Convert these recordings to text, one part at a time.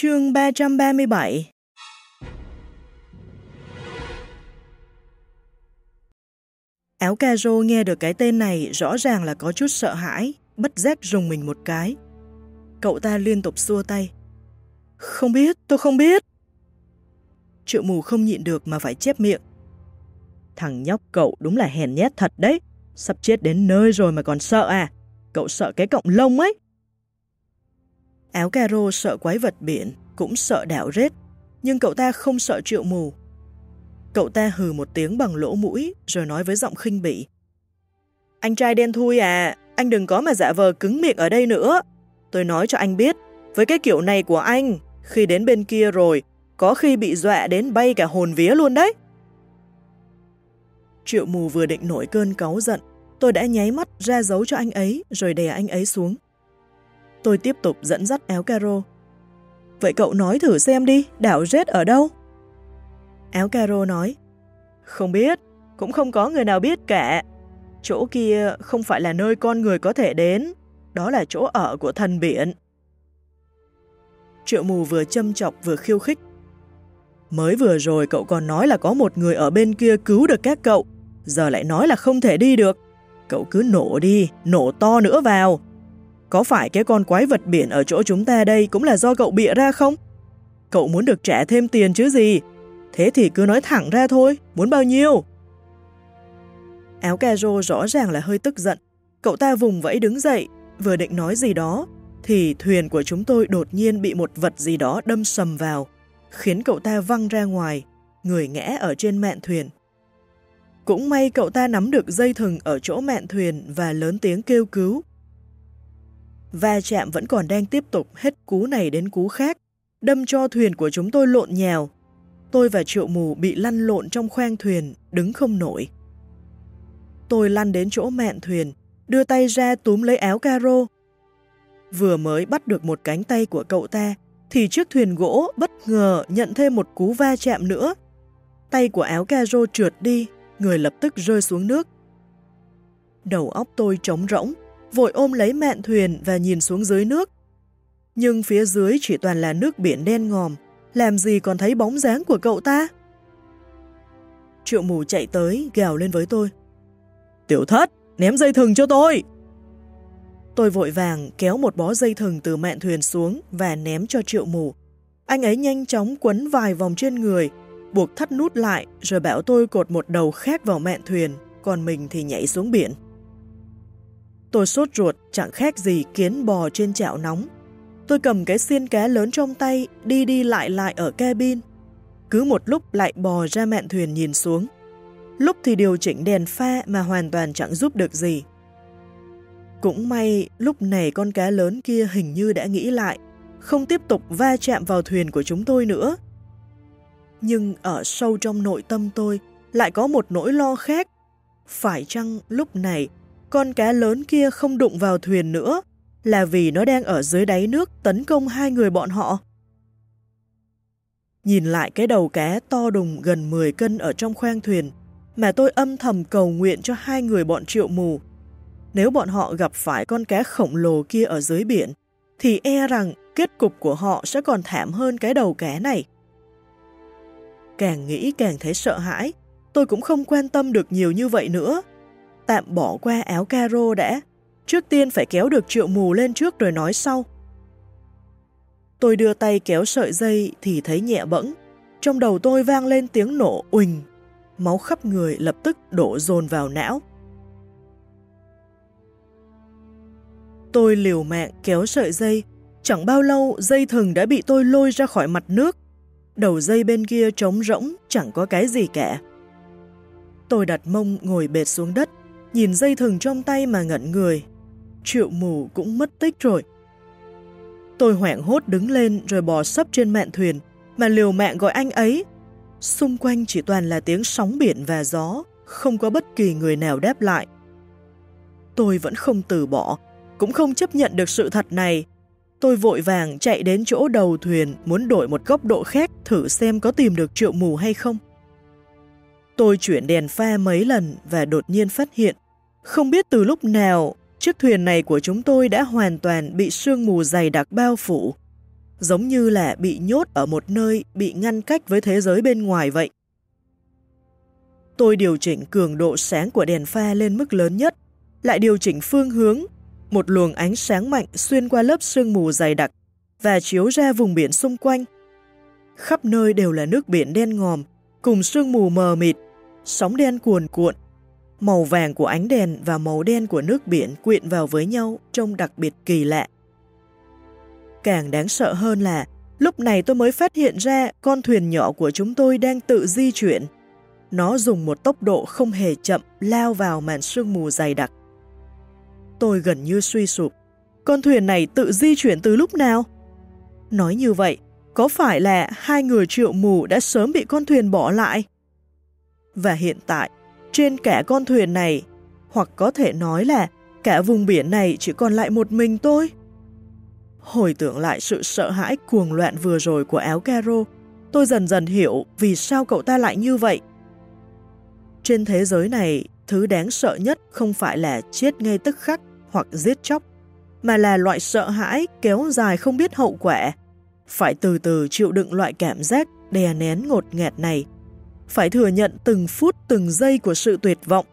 Chương 337 Áo caro nghe được cái tên này rõ ràng là có chút sợ hãi, bất giác rùng mình một cái. Cậu ta liên tục xua tay. Không biết, tôi không biết. Triệu mù không nhịn được mà phải chép miệng. Thằng nhóc cậu đúng là hèn nhét thật đấy. Sắp chết đến nơi rồi mà còn sợ à? Cậu sợ cái cọng lông ấy. Áo caro sợ quái vật biển, cũng sợ đảo rết, nhưng cậu ta không sợ triệu mù. Cậu ta hừ một tiếng bằng lỗ mũi rồi nói với giọng khinh bỉ. Anh trai đen thui à, anh đừng có mà giả vờ cứng miệng ở đây nữa. Tôi nói cho anh biết, với cái kiểu này của anh, khi đến bên kia rồi, có khi bị dọa đến bay cả hồn vía luôn đấy. Triệu mù vừa định nổi cơn cáu giận, tôi đã nháy mắt ra dấu cho anh ấy rồi đè anh ấy xuống. Tôi tiếp tục dẫn dắt áo caro. Vậy cậu nói thử xem đi, đảo Jet ở đâu? Áo caro nói, không biết, cũng không có người nào biết cả. Chỗ kia không phải là nơi con người có thể đến, đó là chỗ ở của thần biển. Triệu mù vừa châm chọc vừa khiêu khích. Mới vừa rồi cậu còn nói là có một người ở bên kia cứu được các cậu, giờ lại nói là không thể đi được. Cậu cứ nổ đi, nổ to nữa vào. Có phải cái con quái vật biển ở chỗ chúng ta đây cũng là do cậu bịa ra không? Cậu muốn được trả thêm tiền chứ gì? Thế thì cứ nói thẳng ra thôi, muốn bao nhiêu? Áo cà rô rõ ràng là hơi tức giận. Cậu ta vùng vẫy đứng dậy, vừa định nói gì đó, thì thuyền của chúng tôi đột nhiên bị một vật gì đó đâm sầm vào, khiến cậu ta văng ra ngoài, người ngã ở trên mạn thuyền. Cũng may cậu ta nắm được dây thừng ở chỗ mạn thuyền và lớn tiếng kêu cứu. Va chạm vẫn còn đang tiếp tục hết cú này đến cú khác, đâm cho thuyền của chúng tôi lộn nhào. Tôi và triệu mù bị lăn lộn trong khoang thuyền, đứng không nổi. Tôi lăn đến chỗ mạn thuyền, đưa tay ra túm lấy áo caro. Vừa mới bắt được một cánh tay của cậu ta, thì chiếc thuyền gỗ bất ngờ nhận thêm một cú va chạm nữa. Tay của áo caro trượt đi, người lập tức rơi xuống nước. Đầu óc tôi trống rỗng, vội ôm lấy mạn thuyền và nhìn xuống dưới nước. Nhưng phía dưới chỉ toàn là nước biển đen ngòm, làm gì còn thấy bóng dáng của cậu ta? Triệu mù chạy tới, gào lên với tôi. Tiểu thất, ném dây thừng cho tôi! Tôi vội vàng kéo một bó dây thừng từ mạn thuyền xuống và ném cho triệu mù. Anh ấy nhanh chóng quấn vài vòng trên người, buộc thắt nút lại rồi bảo tôi cột một đầu khác vào mạn thuyền, còn mình thì nhảy xuống biển. Tôi sốt ruột chẳng khác gì kiến bò trên chảo nóng. Tôi cầm cái xiên cá lớn trong tay đi đi lại lại ở cabin. Cứ một lúc lại bò ra mạn thuyền nhìn xuống. Lúc thì điều chỉnh đèn pha mà hoàn toàn chẳng giúp được gì. Cũng may lúc này con cá lớn kia hình như đã nghĩ lại, không tiếp tục va chạm vào thuyền của chúng tôi nữa. Nhưng ở sâu trong nội tâm tôi lại có một nỗi lo khác. Phải chăng lúc này con cá lớn kia không đụng vào thuyền nữa là vì nó đang ở dưới đáy nước tấn công hai người bọn họ? Nhìn lại cái đầu cá to đùng gần 10 cân ở trong khoang thuyền mà tôi âm thầm cầu nguyện cho hai người bọn triệu mù. Nếu bọn họ gặp phải con cá khổng lồ kia ở dưới biển, thì e rằng kết cục của họ sẽ còn thảm hơn cái đầu cá này. Càng nghĩ càng thấy sợ hãi, tôi cũng không quan tâm được nhiều như vậy nữa. Tạm bỏ qua áo caro đã, trước tiên phải kéo được triệu mù lên trước rồi nói sau. Tôi đưa tay kéo sợi dây thì thấy nhẹ bẫng, trong đầu tôi vang lên tiếng nổ uỳnh, máu khắp người lập tức đổ dồn vào não. Tôi liều mạng kéo sợi dây, chẳng bao lâu dây thừng đã bị tôi lôi ra khỏi mặt nước. Đầu dây bên kia trống rỗng, chẳng có cái gì cả. Tôi đặt mông ngồi bệt xuống đất, nhìn dây thừng trong tay mà ngẩn người. Triệu mù cũng mất tích rồi. Tôi hoảng hốt đứng lên rồi bò sấp trên mạn thuyền, mà liều mạng gọi anh ấy. Xung quanh chỉ toàn là tiếng sóng biển và gió, không có bất kỳ người nào đáp lại. Tôi vẫn không từ bỏ, cũng không chấp nhận được sự thật này. Tôi vội vàng chạy đến chỗ đầu thuyền muốn đổi một góc độ khác thử xem có tìm được triệu mù hay không. Tôi chuyển đèn pha mấy lần và đột nhiên phát hiện, không biết từ lúc nào chiếc thuyền này của chúng tôi đã hoàn toàn bị sương mù dày đặc bao phủ. giống như là bị nhốt ở một nơi bị ngăn cách với thế giới bên ngoài vậy. Tôi điều chỉnh cường độ sáng của đèn pha lên mức lớn nhất, lại điều chỉnh phương hướng, một luồng ánh sáng mạnh xuyên qua lớp sương mù dày đặc và chiếu ra vùng biển xung quanh. Khắp nơi đều là nước biển đen ngòm, cùng sương mù mờ mịt, sóng đen cuồn cuộn. Màu vàng của ánh đèn và màu đen của nước biển quyện vào với nhau trông đặc biệt kỳ lạ. Càng đáng sợ hơn là lúc này tôi mới phát hiện ra con thuyền nhỏ của chúng tôi đang tự di chuyển. Nó dùng một tốc độ không hề chậm lao vào màn sương mù dày đặc. Tôi gần như suy sụp. Con thuyền này tự di chuyển từ lúc nào? Nói như vậy, có phải là hai người triệu mù đã sớm bị con thuyền bỏ lại? Và hiện tại, trên cả con thuyền này, hoặc có thể nói là cả vùng biển này chỉ còn lại một mình tôi. Hồi tưởng lại sự sợ hãi cuồng loạn vừa rồi của áo caro, tôi dần dần hiểu vì sao cậu ta lại như vậy. Trên thế giới này, thứ đáng sợ nhất không phải là chết ngay tức khắc hoặc giết chóc, mà là loại sợ hãi kéo dài không biết hậu quả. Phải từ từ chịu đựng loại cảm giác đè nén ngột ngạt này, phải thừa nhận từng phút từng giây của sự tuyệt vọng.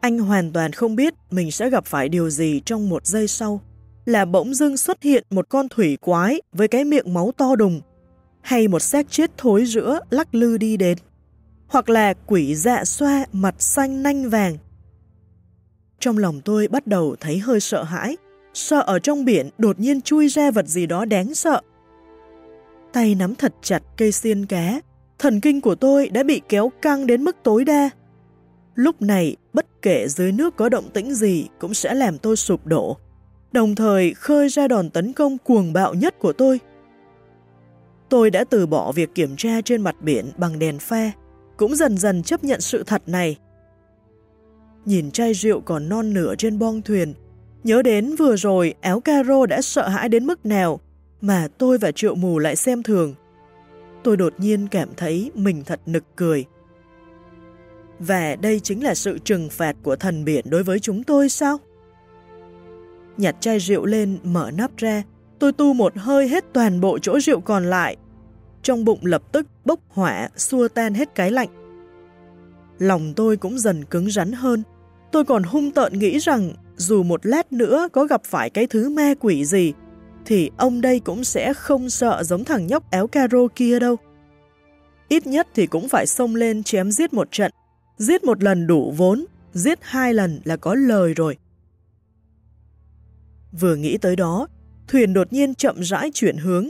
Anh hoàn toàn không biết mình sẽ gặp phải điều gì trong một giây sau là bỗng dưng xuất hiện một con thủy quái với cái miệng máu to đùng, hay một xác chết thối rữa lắc lư đi đến, hoặc là quỷ dạ xoa mặt xanh nanh vàng. Trong lòng tôi bắt đầu thấy hơi sợ hãi, sợ ở trong biển đột nhiên chui ra vật gì đó đáng sợ. Tay nắm thật chặt cây xiên cá, thần kinh của tôi đã bị kéo căng đến mức tối đa. Lúc này, bất kể dưới nước có động tĩnh gì cũng sẽ làm tôi sụp đổ đồng thời khơi ra đòn tấn công cuồng bạo nhất của tôi. Tôi đã từ bỏ việc kiểm tra trên mặt biển bằng đèn pha, cũng dần dần chấp nhận sự thật này. Nhìn chai rượu còn non nửa trên bong thuyền, nhớ đến vừa rồi áo caro đã sợ hãi đến mức nào mà tôi và triệu mù lại xem thường. Tôi đột nhiên cảm thấy mình thật nực cười. Và đây chính là sự trừng phạt của thần biển đối với chúng tôi sao? nhặt chai rượu lên, mở nắp ra, tôi tu một hơi hết toàn bộ chỗ rượu còn lại. Trong bụng lập tức bốc hỏa, xua tan hết cái lạnh. Lòng tôi cũng dần cứng rắn hơn. Tôi còn hung tợn nghĩ rằng dù một lát nữa có gặp phải cái thứ ma quỷ gì, thì ông đây cũng sẽ không sợ giống thằng nhóc éo caro kia đâu. Ít nhất thì cũng phải xông lên chém giết một trận. Giết một lần đủ vốn, giết hai lần là có lời rồi. Vừa nghĩ tới đó, thuyền đột nhiên chậm rãi chuyển hướng.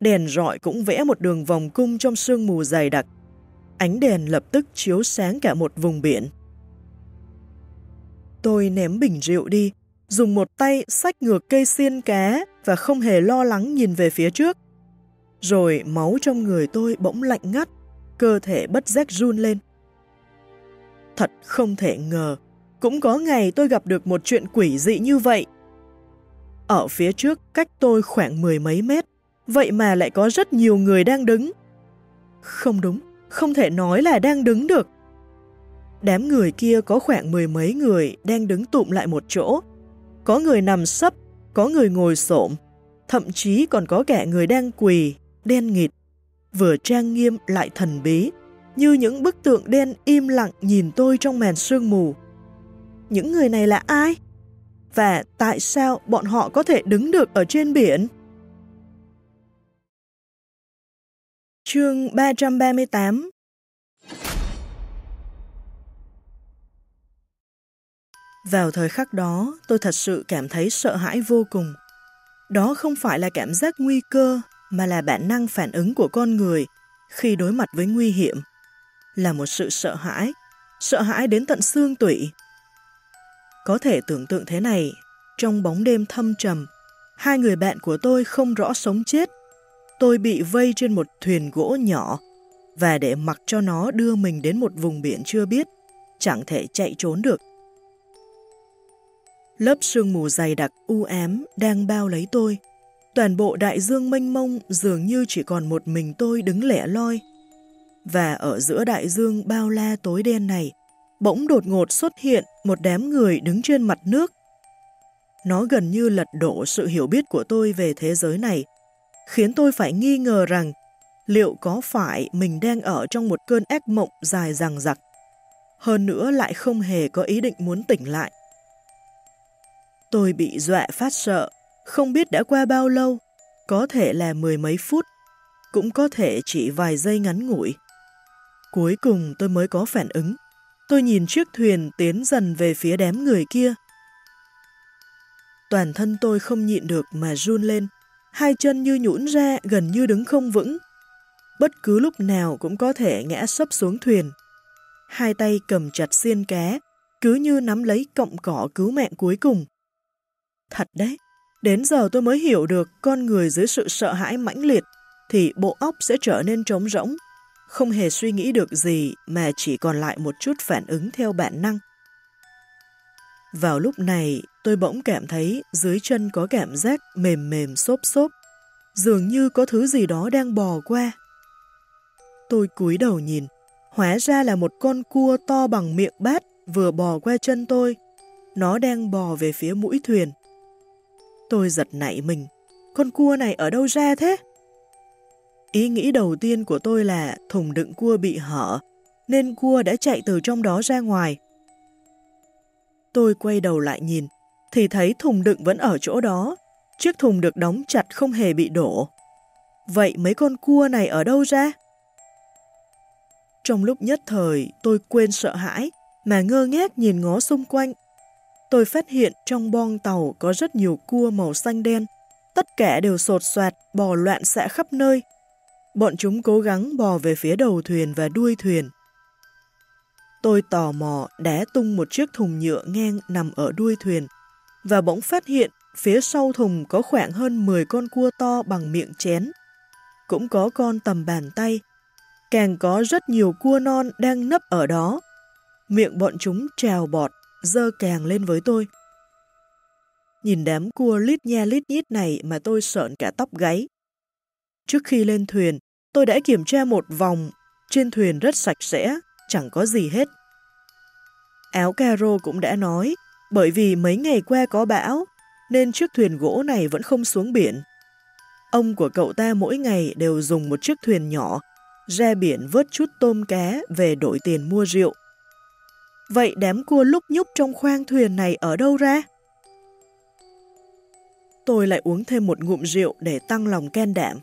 Đèn rọi cũng vẽ một đường vòng cung trong sương mù dày đặc. Ánh đèn lập tức chiếu sáng cả một vùng biển. Tôi ném bình rượu đi, dùng một tay xách ngược cây xiên cá và không hề lo lắng nhìn về phía trước. Rồi máu trong người tôi bỗng lạnh ngắt, cơ thể bất giác run lên. Thật không thể ngờ, cũng có ngày tôi gặp được một chuyện quỷ dị như vậy. Ở phía trước cách tôi khoảng mười mấy mét, vậy mà lại có rất nhiều người đang đứng. Không đúng, không thể nói là đang đứng được. Đám người kia có khoảng mười mấy người đang đứng tụm lại một chỗ. Có người nằm sấp, có người ngồi xổm, thậm chí còn có kẻ người đang quỳ, đen nghịt, vừa trang nghiêm lại thần bí, như những bức tượng đen im lặng nhìn tôi trong màn sương mù. Những người này là ai? và tại sao bọn họ có thể đứng được ở trên biển? Chương 338 Vào thời khắc đó, tôi thật sự cảm thấy sợ hãi vô cùng. Đó không phải là cảm giác nguy cơ, mà là bản năng phản ứng của con người khi đối mặt với nguy hiểm. Là một sự sợ hãi, sợ hãi đến tận xương tủy, có thể tưởng tượng thế này, trong bóng đêm thâm trầm, hai người bạn của tôi không rõ sống chết. Tôi bị vây trên một thuyền gỗ nhỏ và để mặc cho nó đưa mình đến một vùng biển chưa biết, chẳng thể chạy trốn được. Lớp sương mù dày đặc u ám đang bao lấy tôi. Toàn bộ đại dương mênh mông dường như chỉ còn một mình tôi đứng lẻ loi. Và ở giữa đại dương bao la tối đen này, bỗng đột ngột xuất hiện một đám người đứng trên mặt nước. Nó gần như lật đổ sự hiểu biết của tôi về thế giới này, khiến tôi phải nghi ngờ rằng liệu có phải mình đang ở trong một cơn ác mộng dài dằng dặc, hơn nữa lại không hề có ý định muốn tỉnh lại. Tôi bị dọa phát sợ, không biết đã qua bao lâu, có thể là mười mấy phút, cũng có thể chỉ vài giây ngắn ngủi. Cuối cùng tôi mới có phản ứng. Tôi nhìn chiếc thuyền tiến dần về phía đám người kia. Toàn thân tôi không nhịn được mà run lên, hai chân như nhũn ra gần như đứng không vững. Bất cứ lúc nào cũng có thể ngã sấp xuống thuyền. Hai tay cầm chặt xiên cá, cứ như nắm lấy cọng cỏ cứu mạng cuối cùng. Thật đấy, đến giờ tôi mới hiểu được con người dưới sự sợ hãi mãnh liệt thì bộ óc sẽ trở nên trống rỗng, không hề suy nghĩ được gì mà chỉ còn lại một chút phản ứng theo bản năng. Vào lúc này, tôi bỗng cảm thấy dưới chân có cảm giác mềm mềm xốp xốp, dường như có thứ gì đó đang bò qua. Tôi cúi đầu nhìn, hóa ra là một con cua to bằng miệng bát vừa bò qua chân tôi. Nó đang bò về phía mũi thuyền. Tôi giật nảy mình, con cua này ở đâu ra thế? Ý nghĩ đầu tiên của tôi là thùng đựng cua bị hở, nên cua đã chạy từ trong đó ra ngoài. Tôi quay đầu lại nhìn, thì thấy thùng đựng vẫn ở chỗ đó, chiếc thùng được đóng chặt không hề bị đổ. Vậy mấy con cua này ở đâu ra? Trong lúc nhất thời, tôi quên sợ hãi, mà ngơ ngác nhìn ngó xung quanh. Tôi phát hiện trong bong tàu có rất nhiều cua màu xanh đen, tất cả đều sột soạt, bò loạn xạ khắp nơi. Bọn chúng cố gắng bò về phía đầu thuyền và đuôi thuyền. Tôi tò mò đá tung một chiếc thùng nhựa ngang nằm ở đuôi thuyền và bỗng phát hiện phía sau thùng có khoảng hơn 10 con cua to bằng miệng chén. Cũng có con tầm bàn tay. Càng có rất nhiều cua non đang nấp ở đó. Miệng bọn chúng trào bọt, dơ càng lên với tôi. Nhìn đám cua lít nha lít nhít này mà tôi sợn cả tóc gáy. Trước khi lên thuyền, tôi đã kiểm tra một vòng. Trên thuyền rất sạch sẽ, chẳng có gì hết. Áo caro cũng đã nói, bởi vì mấy ngày qua có bão, nên chiếc thuyền gỗ này vẫn không xuống biển. Ông của cậu ta mỗi ngày đều dùng một chiếc thuyền nhỏ, ra biển vớt chút tôm cá về đổi tiền mua rượu. Vậy đám cua lúc nhúc trong khoang thuyền này ở đâu ra? Tôi lại uống thêm một ngụm rượu để tăng lòng can đảm.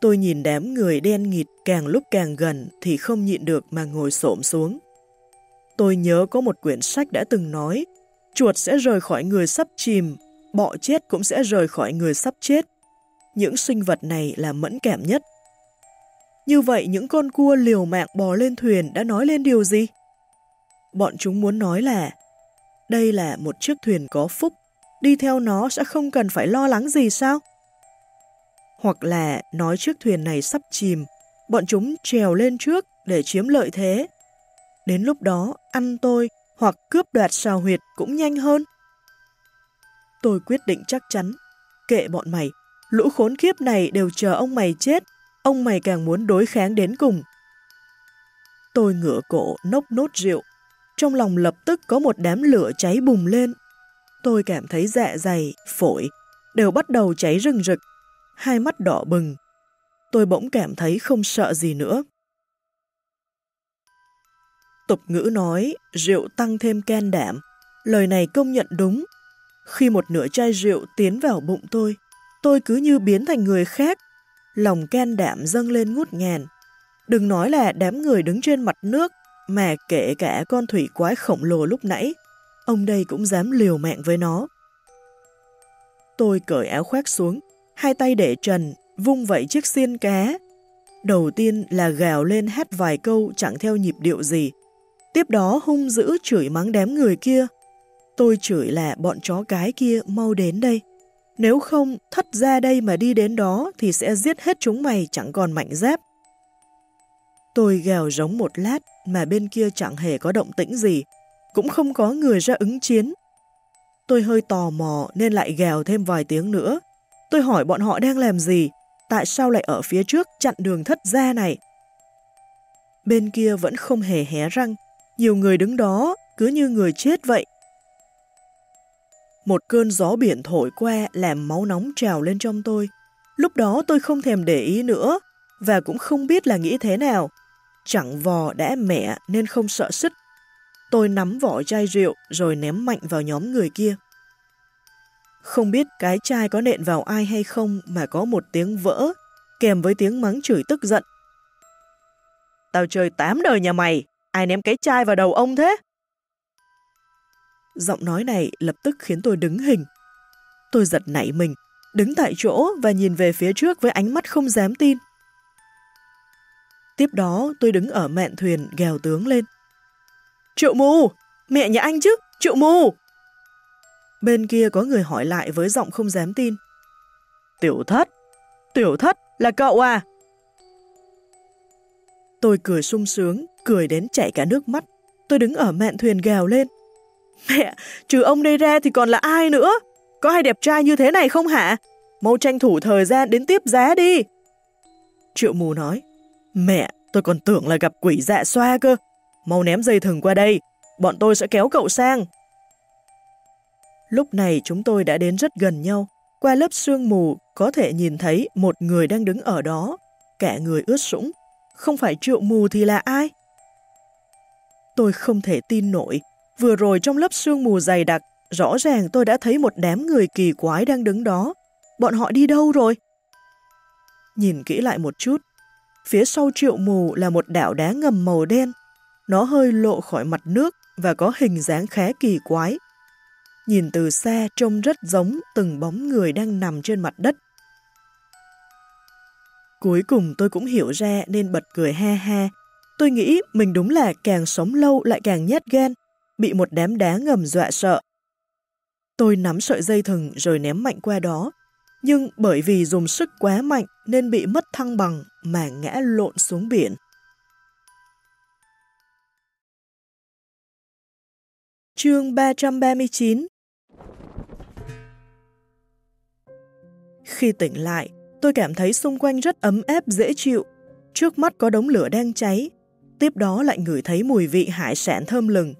Tôi nhìn đám người đen nghịt càng lúc càng gần thì không nhịn được mà ngồi xổm xuống. Tôi nhớ có một quyển sách đã từng nói, chuột sẽ rời khỏi người sắp chìm, bọ chết cũng sẽ rời khỏi người sắp chết. Những sinh vật này là mẫn cảm nhất. Như vậy những con cua liều mạng bò lên thuyền đã nói lên điều gì? Bọn chúng muốn nói là đây là một chiếc thuyền có phúc, đi theo nó sẽ không cần phải lo lắng gì sao? Hoặc là nói chiếc thuyền này sắp chìm, bọn chúng trèo lên trước để chiếm lợi thế Đến lúc đó, ăn tôi hoặc cướp đoạt xào huyệt cũng nhanh hơn. Tôi quyết định chắc chắn, kệ bọn mày, lũ khốn kiếp này đều chờ ông mày chết, ông mày càng muốn đối kháng đến cùng. Tôi ngửa cổ nốc nốt rượu, trong lòng lập tức có một đám lửa cháy bùng lên. Tôi cảm thấy dạ dày, phổi, đều bắt đầu cháy rừng rực, hai mắt đỏ bừng. Tôi bỗng cảm thấy không sợ gì nữa. Tục ngữ nói, rượu tăng thêm can đảm. Lời này công nhận đúng. Khi một nửa chai rượu tiến vào bụng tôi, tôi cứ như biến thành người khác. Lòng can đảm dâng lên ngút ngàn. Đừng nói là đám người đứng trên mặt nước, mà kể cả con thủy quái khổng lồ lúc nãy, ông đây cũng dám liều mạng với nó. Tôi cởi áo khoác xuống, hai tay để trần, vung vẩy chiếc xiên cá. Đầu tiên là gào lên hát vài câu chẳng theo nhịp điệu gì, Tiếp đó hung dữ chửi mắng đám người kia. Tôi chửi là bọn chó cái kia mau đến đây. Nếu không, thất ra đây mà đi đến đó thì sẽ giết hết chúng mày chẳng còn mạnh giáp. Tôi gào giống một lát mà bên kia chẳng hề có động tĩnh gì, cũng không có người ra ứng chiến. Tôi hơi tò mò nên lại gào thêm vài tiếng nữa. Tôi hỏi bọn họ đang làm gì, tại sao lại ở phía trước chặn đường thất gia này. Bên kia vẫn không hề hé răng, nhiều người đứng đó cứ như người chết vậy. Một cơn gió biển thổi qua làm máu nóng trào lên trong tôi. Lúc đó tôi không thèm để ý nữa và cũng không biết là nghĩ thế nào. Chẳng vò đã mẹ nên không sợ xích. Tôi nắm vỏ chai rượu rồi ném mạnh vào nhóm người kia. Không biết cái chai có nện vào ai hay không mà có một tiếng vỡ, kèm với tiếng mắng chửi tức giận. Tao chơi tám đời nhà mày, ai ném cái chai vào đầu ông thế? Giọng nói này lập tức khiến tôi đứng hình. Tôi giật nảy mình, đứng tại chỗ và nhìn về phía trước với ánh mắt không dám tin. Tiếp đó tôi đứng ở mạn thuyền gèo tướng lên. Triệu mù! Mẹ nhà anh chứ! Triệu mù! Bên kia có người hỏi lại với giọng không dám tin. Tiểu thất! Tiểu thất là cậu à? Tôi cười sung sướng, cười đến chảy cả nước mắt. Tôi đứng ở mạn thuyền gào lên. Mẹ, trừ ông đây ra thì còn là ai nữa? Có ai đẹp trai như thế này không hả? Mau tranh thủ thời gian đến tiếp giá đi. Triệu mù nói. Mẹ, tôi còn tưởng là gặp quỷ dạ xoa cơ. Mau ném dây thừng qua đây, bọn tôi sẽ kéo cậu sang. Lúc này chúng tôi đã đến rất gần nhau. Qua lớp sương mù có thể nhìn thấy một người đang đứng ở đó, cả người ướt sũng. Không phải triệu mù thì là ai? Tôi không thể tin nổi. Vừa rồi trong lớp sương mù dày đặc, rõ ràng tôi đã thấy một đám người kỳ quái đang đứng đó. Bọn họ đi đâu rồi? Nhìn kỹ lại một chút, phía sau triệu mù là một đảo đá ngầm màu đen. Nó hơi lộ khỏi mặt nước và có hình dáng khá kỳ quái, nhìn từ xa trông rất giống từng bóng người đang nằm trên mặt đất. Cuối cùng tôi cũng hiểu ra nên bật cười ha ha. Tôi nghĩ mình đúng là càng sống lâu lại càng nhát gan, bị một đám đá ngầm dọa sợ. Tôi nắm sợi dây thừng rồi ném mạnh qua đó, nhưng bởi vì dùng sức quá mạnh nên bị mất thăng bằng mà ngã lộn xuống biển. Chương 339 Khi tỉnh lại, tôi cảm thấy xung quanh rất ấm áp dễ chịu. Trước mắt có đống lửa đang cháy, tiếp đó lại ngửi thấy mùi vị hải sản thơm lừng.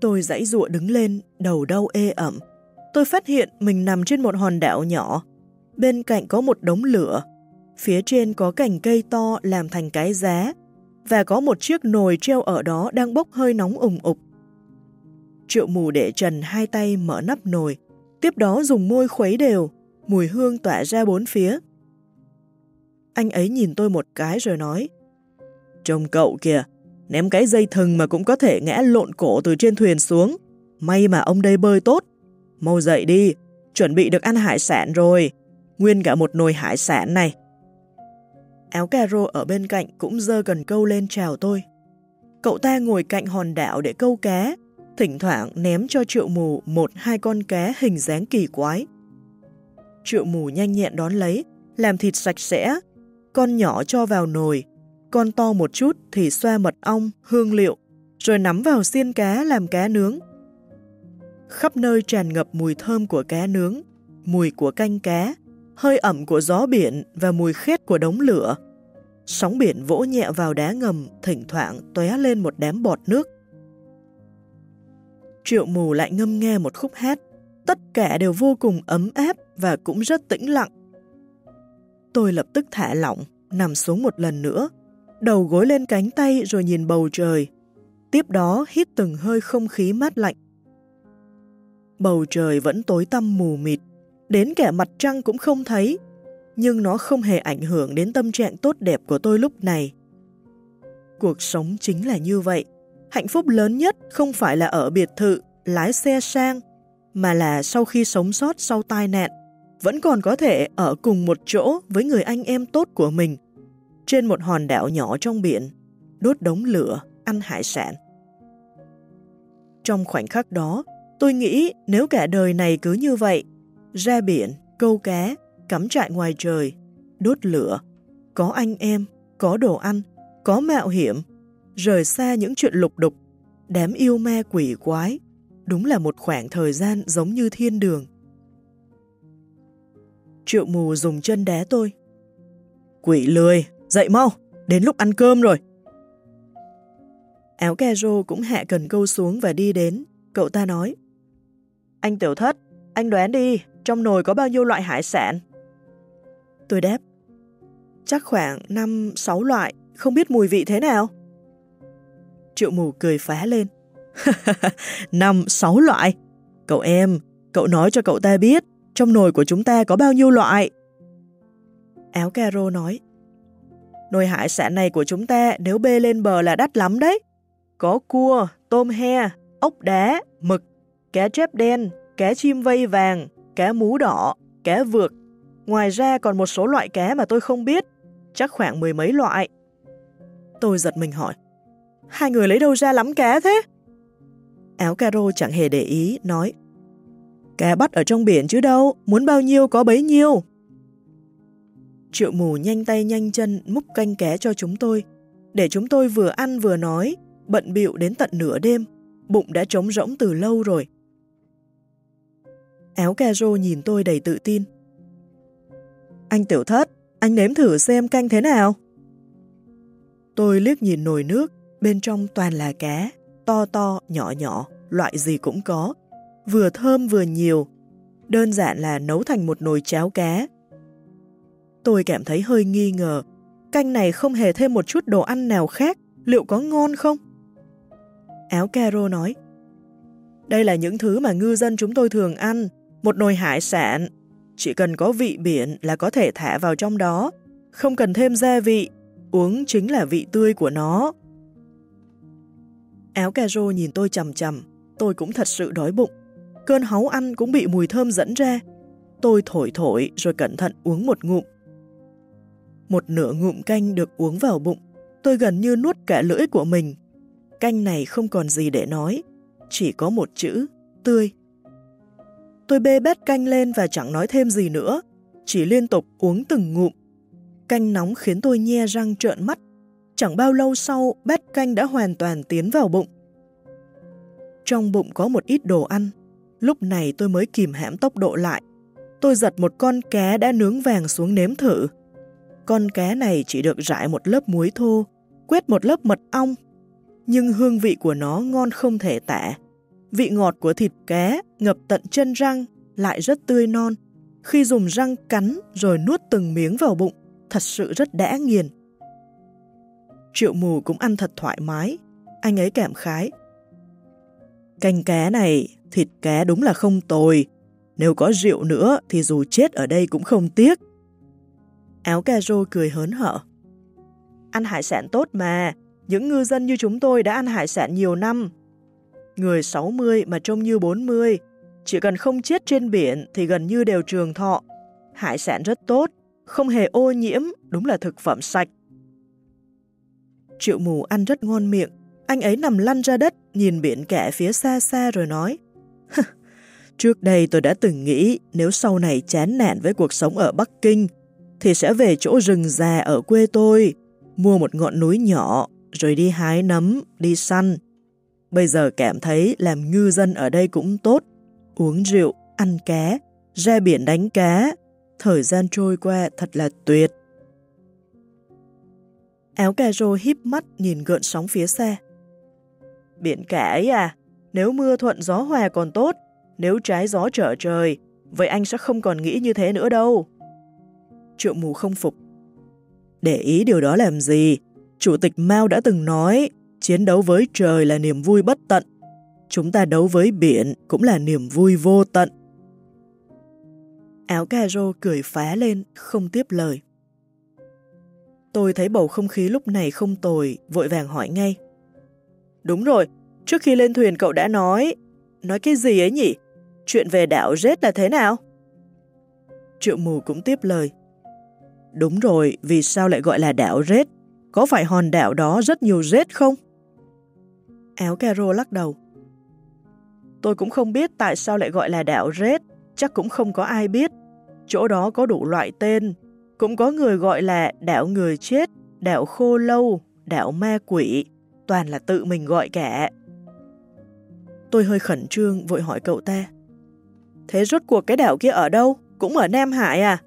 Tôi dãy dụa đứng lên, đầu đau ê ẩm. Tôi phát hiện mình nằm trên một hòn đảo nhỏ. Bên cạnh có một đống lửa. Phía trên có cành cây to làm thành cái giá và có một chiếc nồi treo ở đó đang bốc hơi nóng ủng ục. Triệu mù để trần hai tay mở nắp nồi, tiếp đó dùng môi khuấy đều, mùi hương tỏa ra bốn phía. Anh ấy nhìn tôi một cái rồi nói, Trông cậu kìa, ném cái dây thừng mà cũng có thể ngã lộn cổ từ trên thuyền xuống. May mà ông đây bơi tốt. Mau dậy đi, chuẩn bị được ăn hải sản rồi. Nguyên cả một nồi hải sản này. Áo caro ở bên cạnh cũng dơ cần câu lên chào tôi. Cậu ta ngồi cạnh hòn đảo để câu cá, thỉnh thoảng ném cho triệu mù một hai con cá hình dáng kỳ quái. Triệu mù nhanh nhẹn đón lấy, làm thịt sạch sẽ, con nhỏ cho vào nồi, con to một chút thì xoa mật ong, hương liệu, rồi nắm vào xiên cá làm cá nướng. Khắp nơi tràn ngập mùi thơm của cá nướng, mùi của canh cá, hơi ẩm của gió biển và mùi khét của đống lửa. Sóng biển vỗ nhẹ vào đá ngầm, thỉnh thoảng tóe lên một đám bọt nước. Triệu mù lại ngâm nghe một khúc hát, tất cả đều vô cùng ấm áp và cũng rất tĩnh lặng. Tôi lập tức thả lỏng, nằm xuống một lần nữa, đầu gối lên cánh tay rồi nhìn bầu trời. Tiếp đó hít từng hơi không khí mát lạnh. Bầu trời vẫn tối tăm mù mịt, đến cả mặt trăng cũng không thấy, nhưng nó không hề ảnh hưởng đến tâm trạng tốt đẹp của tôi lúc này. Cuộc sống chính là như vậy. Hạnh phúc lớn nhất không phải là ở biệt thự, lái xe sang, mà là sau khi sống sót sau tai nạn, vẫn còn có thể ở cùng một chỗ với người anh em tốt của mình, trên một hòn đảo nhỏ trong biển, đốt đống lửa, ăn hải sản. Trong khoảnh khắc đó, tôi nghĩ nếu cả đời này cứ như vậy, ra biển, câu cá, cắm trại ngoài trời, đốt lửa, có anh em, có đồ ăn, có mạo hiểm, rời xa những chuyện lục đục, đám yêu ma quỷ quái, đúng là một khoảng thời gian giống như thiên đường. Triệu mù dùng chân đá tôi. Quỷ lười, dậy mau, đến lúc ăn cơm rồi. Áo caro cũng hạ cần câu xuống và đi đến, cậu ta nói. Anh tiểu thất, anh đoán đi, trong nồi có bao nhiêu loại hải sản? Tôi đáp, chắc khoảng 5-6 loại, không biết mùi vị thế nào. Triệu mù cười phá lên. Năm, sáu loại. Cậu em, cậu nói cho cậu ta biết, trong nồi của chúng ta có bao nhiêu loại? Áo caro nói, nồi hải sản này của chúng ta nếu bê lên bờ là đắt lắm đấy. Có cua, tôm he, ốc đá, mực, cá chép đen, cá chim vây vàng, cá mú đỏ, cá vượt. Ngoài ra còn một số loại cá mà tôi không biết, chắc khoảng mười mấy loại. Tôi giật mình hỏi, hai người lấy đâu ra lắm cá thế? Áo caro chẳng hề để ý, nói Cá bắt ở trong biển chứ đâu, muốn bao nhiêu có bấy nhiêu. Triệu mù nhanh tay nhanh chân múc canh cá cho chúng tôi, để chúng tôi vừa ăn vừa nói, bận bịu đến tận nửa đêm, bụng đã trống rỗng từ lâu rồi. Áo caro nhìn tôi đầy tự tin. Anh tiểu thất, anh nếm thử xem canh thế nào. Tôi liếc nhìn nồi nước, bên trong toàn là cá, to to, nhỏ nhỏ, loại gì cũng có, vừa thơm vừa nhiều, đơn giản là nấu thành một nồi cháo cá. Tôi cảm thấy hơi nghi ngờ, canh này không hề thêm một chút đồ ăn nào khác, liệu có ngon không? Áo caro nói, đây là những thứ mà ngư dân chúng tôi thường ăn, một nồi hải sản, chỉ cần có vị biển là có thể thả vào trong đó, không cần thêm gia vị, uống chính là vị tươi của nó. Áo cà rô nhìn tôi chầm chầm, tôi cũng thật sự đói bụng. Cơn háu ăn cũng bị mùi thơm dẫn ra. Tôi thổi thổi rồi cẩn thận uống một ngụm. Một nửa ngụm canh được uống vào bụng, tôi gần như nuốt cả lưỡi của mình. Canh này không còn gì để nói, chỉ có một chữ, tươi. Tôi bê bát canh lên và chẳng nói thêm gì nữa, chỉ liên tục uống từng ngụm. Canh nóng khiến tôi nhe răng trợn mắt, Chẳng bao lâu sau, bát canh đã hoàn toàn tiến vào bụng. Trong bụng có một ít đồ ăn, lúc này tôi mới kìm hãm tốc độ lại. Tôi giật một con cá đã nướng vàng xuống nếm thử. Con cá này chỉ được rải một lớp muối thô, quét một lớp mật ong, nhưng hương vị của nó ngon không thể tả. Vị ngọt của thịt cá ngập tận chân răng, lại rất tươi non. Khi dùng răng cắn rồi nuốt từng miếng vào bụng, thật sự rất đã nghiền. Triệu mù cũng ăn thật thoải mái. Anh ấy cảm khái. Canh cá này, thịt cá đúng là không tồi. Nếu có rượu nữa thì dù chết ở đây cũng không tiếc. Áo cà rô cười hớn hở. Ăn hải sản tốt mà, những ngư dân như chúng tôi đã ăn hải sản nhiều năm. Người 60 mà trông như 40, chỉ cần không chết trên biển thì gần như đều trường thọ. Hải sản rất tốt, không hề ô nhiễm, đúng là thực phẩm sạch. Triệu mù ăn rất ngon miệng, anh ấy nằm lăn ra đất, nhìn biển kẻ phía xa xa rồi nói. Trước đây tôi đã từng nghĩ nếu sau này chán nản với cuộc sống ở Bắc Kinh, thì sẽ về chỗ rừng già ở quê tôi, mua một ngọn núi nhỏ, rồi đi hái nấm, đi săn. Bây giờ cảm thấy làm ngư dân ở đây cũng tốt, uống rượu, ăn cá, ra biển đánh cá. Thời gian trôi qua thật là tuyệt. Áo cà rô híp mắt nhìn gợn sóng phía xa. Biển cả ấy à, nếu mưa thuận gió hòa còn tốt, nếu trái gió trở trời, vậy anh sẽ không còn nghĩ như thế nữa đâu. Triệu mù không phục. Để ý điều đó làm gì? Chủ tịch Mao đã từng nói, chiến đấu với trời là niềm vui bất tận. Chúng ta đấu với biển cũng là niềm vui vô tận. Áo cà rô cười phá lên, không tiếp lời. Tôi thấy bầu không khí lúc này không tồi, vội vàng hỏi ngay. Đúng rồi, trước khi lên thuyền cậu đã nói... Nói cái gì ấy nhỉ? Chuyện về đảo rết là thế nào? Triệu mù cũng tiếp lời. Đúng rồi, vì sao lại gọi là đảo rết? Có phải hòn đảo đó rất nhiều rết không? Áo caro lắc đầu. Tôi cũng không biết tại sao lại gọi là đảo rết, chắc cũng không có ai biết. Chỗ đó có đủ loại tên, cũng có người gọi là đảo người chết, đảo khô lâu, đảo ma quỷ, toàn là tự mình gọi cả. Tôi hơi khẩn trương vội hỏi cậu ta. Thế rốt cuộc cái đảo kia ở đâu? Cũng ở Nam Hải à?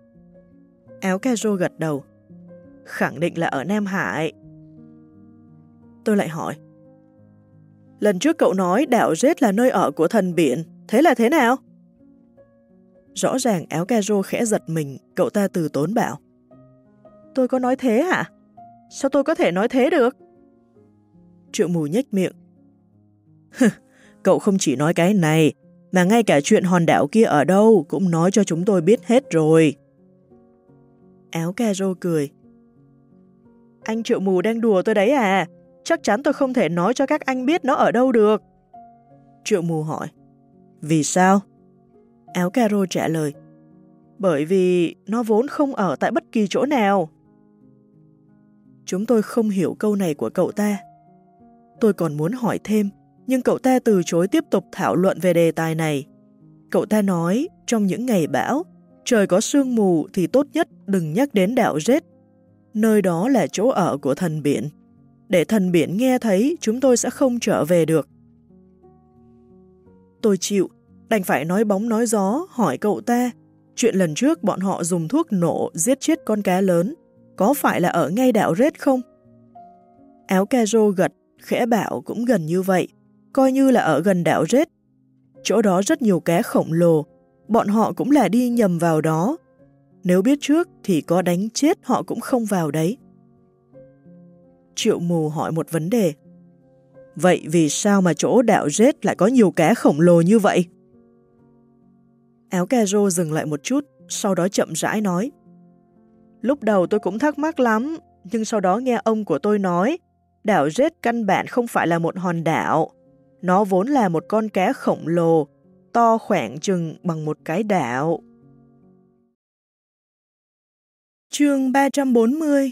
Áo caro gật đầu. Khẳng định là ở Nam Hải. Tôi lại hỏi. Lần trước cậu nói đảo Rết là nơi ở của thần biển, thế là thế nào? Rõ ràng áo caro khẽ giật mình, cậu ta từ tốn bảo. Tôi có nói thế hả? Sao tôi có thể nói thế được? Triệu mù nhếch miệng. cậu không chỉ nói cái này, mà ngay cả chuyện hòn đảo kia ở đâu cũng nói cho chúng tôi biết hết rồi. Áo caro cười. Anh triệu mù đang đùa tôi đấy à? Chắc chắn tôi không thể nói cho các anh biết nó ở đâu được. Triệu mù hỏi. Vì sao? Áo caro trả lời. Bởi vì nó vốn không ở tại bất kỳ chỗ nào. Chúng tôi không hiểu câu này của cậu ta. Tôi còn muốn hỏi thêm, nhưng cậu ta từ chối tiếp tục thảo luận về đề tài này. Cậu ta nói, trong những ngày bão, trời có sương mù thì tốt nhất đừng nhắc đến đảo rết. Nơi đó là chỗ ở của thần biển. Để thần biển nghe thấy, chúng tôi sẽ không trở về được. Tôi chịu, đành phải nói bóng nói gió, hỏi cậu ta. Chuyện lần trước bọn họ dùng thuốc nổ giết chết con cá lớn, có phải là ở ngay đảo rết không? Áo caro gật, khẽ bảo cũng gần như vậy, coi như là ở gần đảo rết. Chỗ đó rất nhiều cá khổng lồ, bọn họ cũng là đi nhầm vào đó. Nếu biết trước thì có đánh chết họ cũng không vào đấy. Triệu mù hỏi một vấn đề. Vậy vì sao mà chỗ đảo rết lại có nhiều cá khổng lồ như vậy? Áo caro dừng lại một chút, sau đó chậm rãi nói. Lúc đầu tôi cũng thắc mắc lắm, nhưng sau đó nghe ông của tôi nói, đảo rết căn bản không phải là một hòn đảo. Nó vốn là một con cá khổng lồ, to khoảng chừng bằng một cái đảo. Chương 340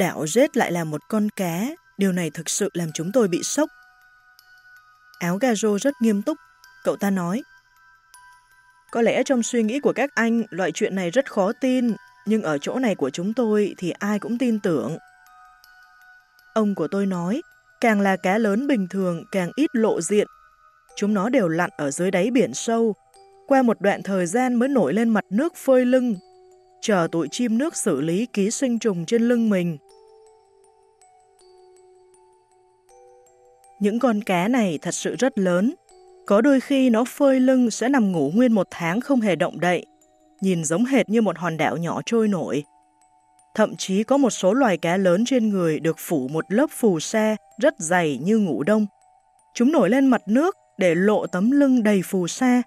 Đảo rết lại là một con cá, điều này thực sự làm chúng tôi bị sốc. Áo garo rất nghiêm túc, cậu ta nói. Có lẽ trong suy nghĩ của các anh, loại chuyện này rất khó tin, nhưng ở chỗ này của chúng tôi thì ai cũng tin tưởng. Ông của tôi nói, càng là cá lớn bình thường càng ít lộ diện. Chúng nó đều lặn ở dưới đáy biển sâu, qua một đoạn thời gian mới nổi lên mặt nước phơi lưng, chờ tụi chim nước xử lý ký sinh trùng trên lưng mình. Những con cá này thật sự rất lớn. Có đôi khi nó phơi lưng sẽ nằm ngủ nguyên một tháng không hề động đậy, nhìn giống hệt như một hòn đảo nhỏ trôi nổi. Thậm chí có một số loài cá lớn trên người được phủ một lớp phù sa rất dày như ngủ đông. Chúng nổi lên mặt nước để lộ tấm lưng đầy phù sa,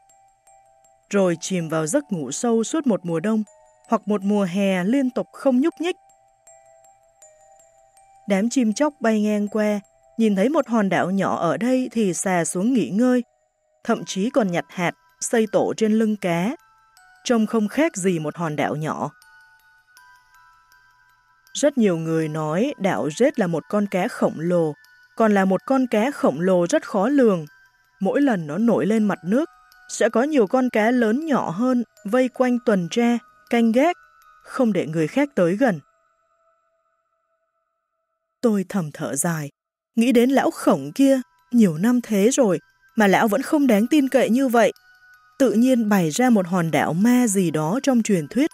rồi chìm vào giấc ngủ sâu suốt một mùa đông hoặc một mùa hè liên tục không nhúc nhích. Đám chim chóc bay ngang qua, nhìn thấy một hòn đảo nhỏ ở đây thì xà xuống nghỉ ngơi, thậm chí còn nhặt hạt, xây tổ trên lưng cá. Trông không khác gì một hòn đảo nhỏ. Rất nhiều người nói đảo rết là một con cá khổng lồ, còn là một con cá khổng lồ rất khó lường. Mỗi lần nó nổi lên mặt nước, sẽ có nhiều con cá lớn nhỏ hơn vây quanh tuần tra, canh gác, không để người khác tới gần. Tôi thầm thở dài, nghĩ đến lão khổng kia, nhiều năm thế rồi, mà lão vẫn không đáng tin cậy như vậy. Tự nhiên bày ra một hòn đảo ma gì đó trong truyền thuyết,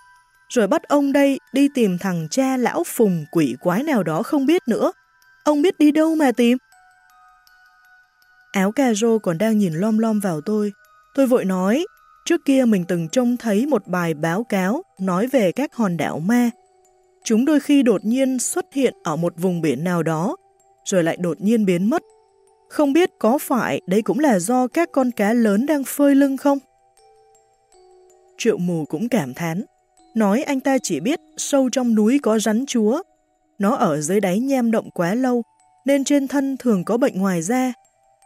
rồi bắt ông đây đi tìm thằng cha lão phùng quỷ quái nào đó không biết nữa. Ông biết đi đâu mà tìm? Áo cà rô còn đang nhìn lom lom vào tôi. Tôi vội nói, trước kia mình từng trông thấy một bài báo cáo nói về các hòn đảo ma. Chúng đôi khi đột nhiên xuất hiện ở một vùng biển nào đó, rồi lại đột nhiên biến mất. Không biết có phải đây cũng là do các con cá lớn đang phơi lưng không? Triệu mù cũng cảm thán, nói anh ta chỉ biết sâu trong núi có rắn chúa. Nó ở dưới đáy nham động quá lâu, nên trên thân thường có bệnh ngoài da.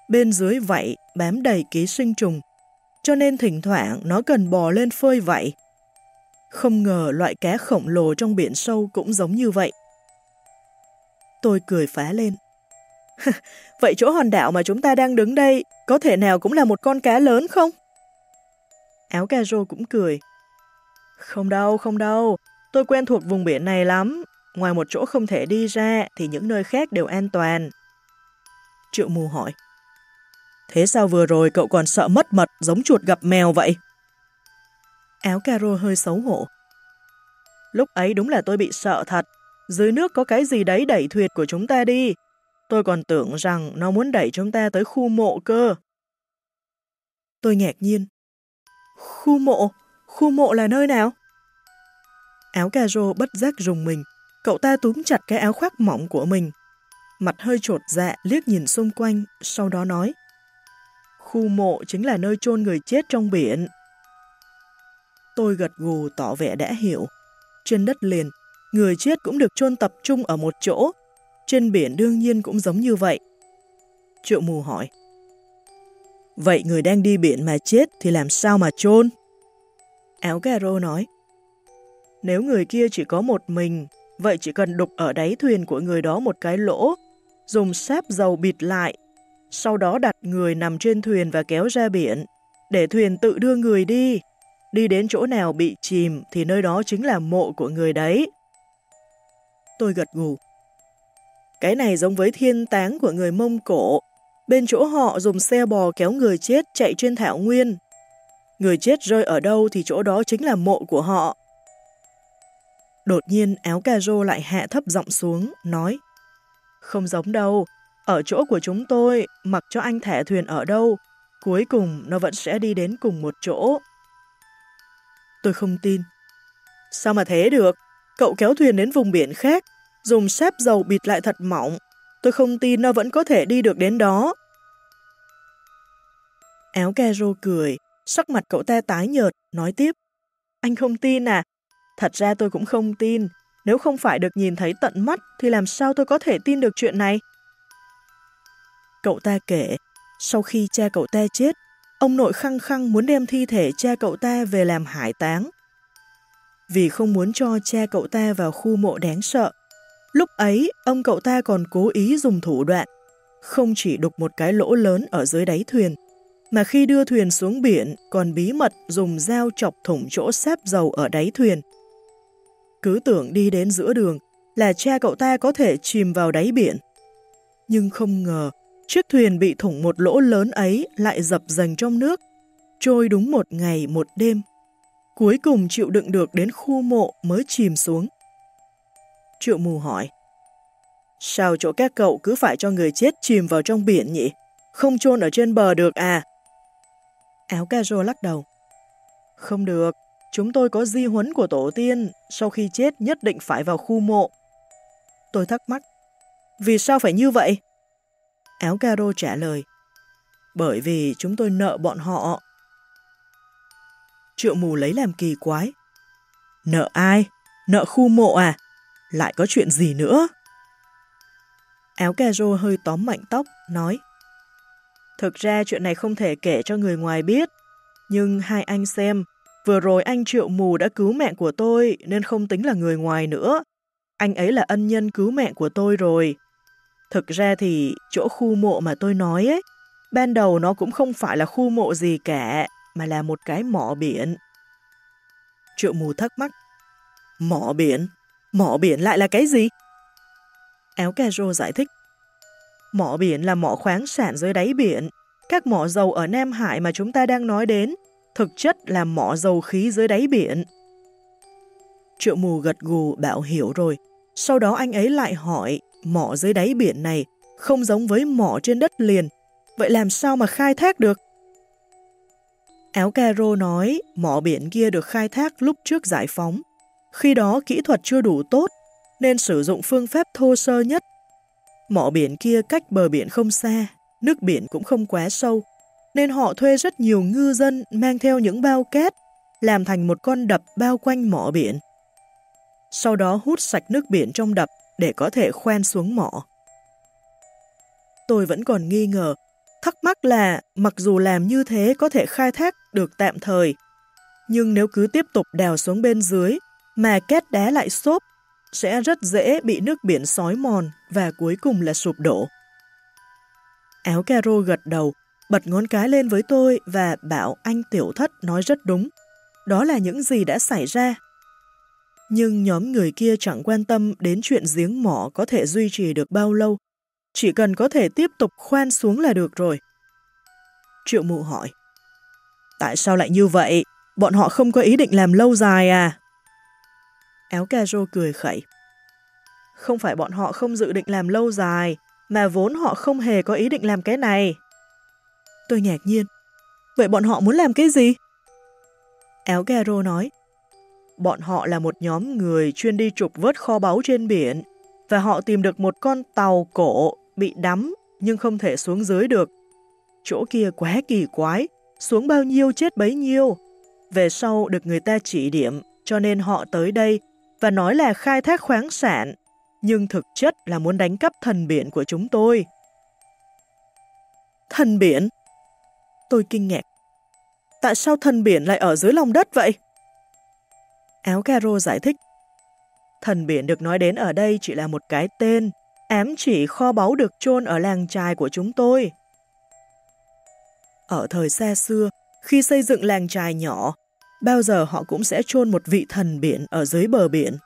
Bên dưới vậy bám đầy ký sinh trùng, cho nên thỉnh thoảng nó cần bò lên phơi vậy. Không ngờ loại cá khổng lồ trong biển sâu cũng giống như vậy. Tôi cười phá lên. vậy chỗ hòn đảo mà chúng ta đang đứng đây có thể nào cũng là một con cá lớn không? Áo caro cũng cười. Không đâu, không đâu. Tôi quen thuộc vùng biển này lắm. Ngoài một chỗ không thể đi ra thì những nơi khác đều an toàn. Triệu mù hỏi. Thế sao vừa rồi cậu còn sợ mất mật giống chuột gặp mèo vậy? Áo caro hơi xấu hổ. Lúc ấy đúng là tôi bị sợ thật. dưới nước có cái gì đấy đẩy thuyền của chúng ta đi. Tôi còn tưởng rằng nó muốn đẩy chúng ta tới khu mộ cơ. Tôi ngạc nhiên. Khu mộ? Khu mộ là nơi nào? Áo cà rô bất giác rùng mình. Cậu ta túm chặt cái áo khoác mỏng của mình. Mặt hơi trột dạ liếc nhìn xung quanh, sau đó nói. Khu mộ chính là nơi chôn người chết trong biển. Tôi gật gù tỏ vẻ đã hiểu. Trên đất liền, người chết cũng được chôn tập trung ở một chỗ. Trên biển đương nhiên cũng giống như vậy. Triệu mù hỏi. Vậy người đang đi biển mà chết thì làm sao mà chôn? Áo garo nói. Nếu người kia chỉ có một mình, vậy chỉ cần đục ở đáy thuyền của người đó một cái lỗ, dùng sáp dầu bịt lại, sau đó đặt người nằm trên thuyền và kéo ra biển, để thuyền tự đưa người đi. Đi đến chỗ nào bị chìm thì nơi đó chính là mộ của người đấy. Tôi gật gù. Cái này giống với thiên táng của người Mông Cổ. Bên chỗ họ dùng xe bò kéo người chết chạy trên thảo nguyên. Người chết rơi ở đâu thì chỗ đó chính là mộ của họ. Đột nhiên áo cà rô lại hạ thấp giọng xuống, nói Không giống đâu, ở chỗ của chúng tôi, mặc cho anh thẻ thuyền ở đâu, cuối cùng nó vẫn sẽ đi đến cùng một chỗ. Tôi không tin. Sao mà thế được? Cậu kéo thuyền đến vùng biển khác, dùng sáp dầu bịt lại thật mỏng. Tôi không tin nó vẫn có thể đi được đến đó. Áo ca cười, sắc mặt cậu ta tái nhợt, nói tiếp. Anh không tin à? Thật ra tôi cũng không tin. Nếu không phải được nhìn thấy tận mắt thì làm sao tôi có thể tin được chuyện này? Cậu ta kể, sau khi cha cậu ta chết, ông nội khăng khăng muốn đem thi thể cha cậu ta về làm hải táng. Vì không muốn cho cha cậu ta vào khu mộ đáng sợ, lúc ấy ông cậu ta còn cố ý dùng thủ đoạn, không chỉ đục một cái lỗ lớn ở dưới đáy thuyền, mà khi đưa thuyền xuống biển còn bí mật dùng dao chọc thủng chỗ xếp dầu ở đáy thuyền. Cứ tưởng đi đến giữa đường là cha cậu ta có thể chìm vào đáy biển. Nhưng không ngờ Chiếc thuyền bị thủng một lỗ lớn ấy lại dập dành trong nước, trôi đúng một ngày một đêm. Cuối cùng chịu đựng được đến khu mộ mới chìm xuống. Triệu mù hỏi, Sao chỗ các cậu cứ phải cho người chết chìm vào trong biển nhỉ? Không chôn ở trên bờ được à? Áo ca rô lắc đầu. Không được, chúng tôi có di huấn của tổ tiên, sau khi chết nhất định phải vào khu mộ. Tôi thắc mắc, vì sao phải như vậy? Áo caro trả lời. Bởi vì chúng tôi nợ bọn họ. Triệu mù lấy làm kỳ quái. Nợ ai? Nợ khu mộ à? Lại có chuyện gì nữa? Áo caro hơi tóm mạnh tóc, nói. Thực ra chuyện này không thể kể cho người ngoài biết. Nhưng hai anh xem, vừa rồi anh triệu mù đã cứu mẹ của tôi nên không tính là người ngoài nữa. Anh ấy là ân nhân cứu mẹ của tôi rồi. Thực ra thì chỗ khu mộ mà tôi nói ấy, ban đầu nó cũng không phải là khu mộ gì cả, mà là một cái mỏ biển. Triệu mù thắc mắc. Mỏ biển? Mỏ biển lại là cái gì? Áo cà rô giải thích. Mỏ biển là mỏ khoáng sản dưới đáy biển. Các mỏ dầu ở Nam Hải mà chúng ta đang nói đến, thực chất là mỏ dầu khí dưới đáy biển. Triệu mù gật gù bảo hiểu rồi. Sau đó anh ấy lại hỏi mỏ dưới đáy biển này không giống với mỏ trên đất liền, vậy làm sao mà khai thác được? Áo caro nói mỏ biển kia được khai thác lúc trước giải phóng. Khi đó kỹ thuật chưa đủ tốt, nên sử dụng phương pháp thô sơ nhất. Mỏ biển kia cách bờ biển không xa, nước biển cũng không quá sâu, nên họ thuê rất nhiều ngư dân mang theo những bao cát, làm thành một con đập bao quanh mỏ biển. Sau đó hút sạch nước biển trong đập để có thể khoan xuống mỏ. Tôi vẫn còn nghi ngờ, thắc mắc là mặc dù làm như thế có thể khai thác được tạm thời, nhưng nếu cứ tiếp tục đào xuống bên dưới mà két đá lại xốp, sẽ rất dễ bị nước biển sói mòn và cuối cùng là sụp đổ. Áo caro gật đầu, bật ngón cái lên với tôi và bảo anh tiểu thất nói rất đúng. Đó là những gì đã xảy ra nhưng nhóm người kia chẳng quan tâm đến chuyện giếng mỏ có thể duy trì được bao lâu. Chỉ cần có thể tiếp tục khoan xuống là được rồi. Triệu mụ hỏi. Tại sao lại như vậy? Bọn họ không có ý định làm lâu dài à? Áo cà rô cười khẩy. Không phải bọn họ không dự định làm lâu dài, mà vốn họ không hề có ý định làm cái này. Tôi ngạc nhiên. Vậy bọn họ muốn làm cái gì? Áo Garo nói. Bọn họ là một nhóm người chuyên đi trục vớt kho báu trên biển và họ tìm được một con tàu cổ bị đắm nhưng không thể xuống dưới được. Chỗ kia quá kỳ quái, xuống bao nhiêu chết bấy nhiêu. Về sau được người ta chỉ điểm cho nên họ tới đây và nói là khai thác khoáng sản, nhưng thực chất là muốn đánh cắp thần biển của chúng tôi. Thần biển? Tôi kinh ngạc. Tại sao thần biển lại ở dưới lòng đất vậy? Áo caro giải thích. Thần biển được nói đến ở đây chỉ là một cái tên, ám chỉ kho báu được chôn ở làng trài của chúng tôi. Ở thời xa xưa, khi xây dựng làng trài nhỏ, bao giờ họ cũng sẽ chôn một vị thần biển ở dưới bờ biển.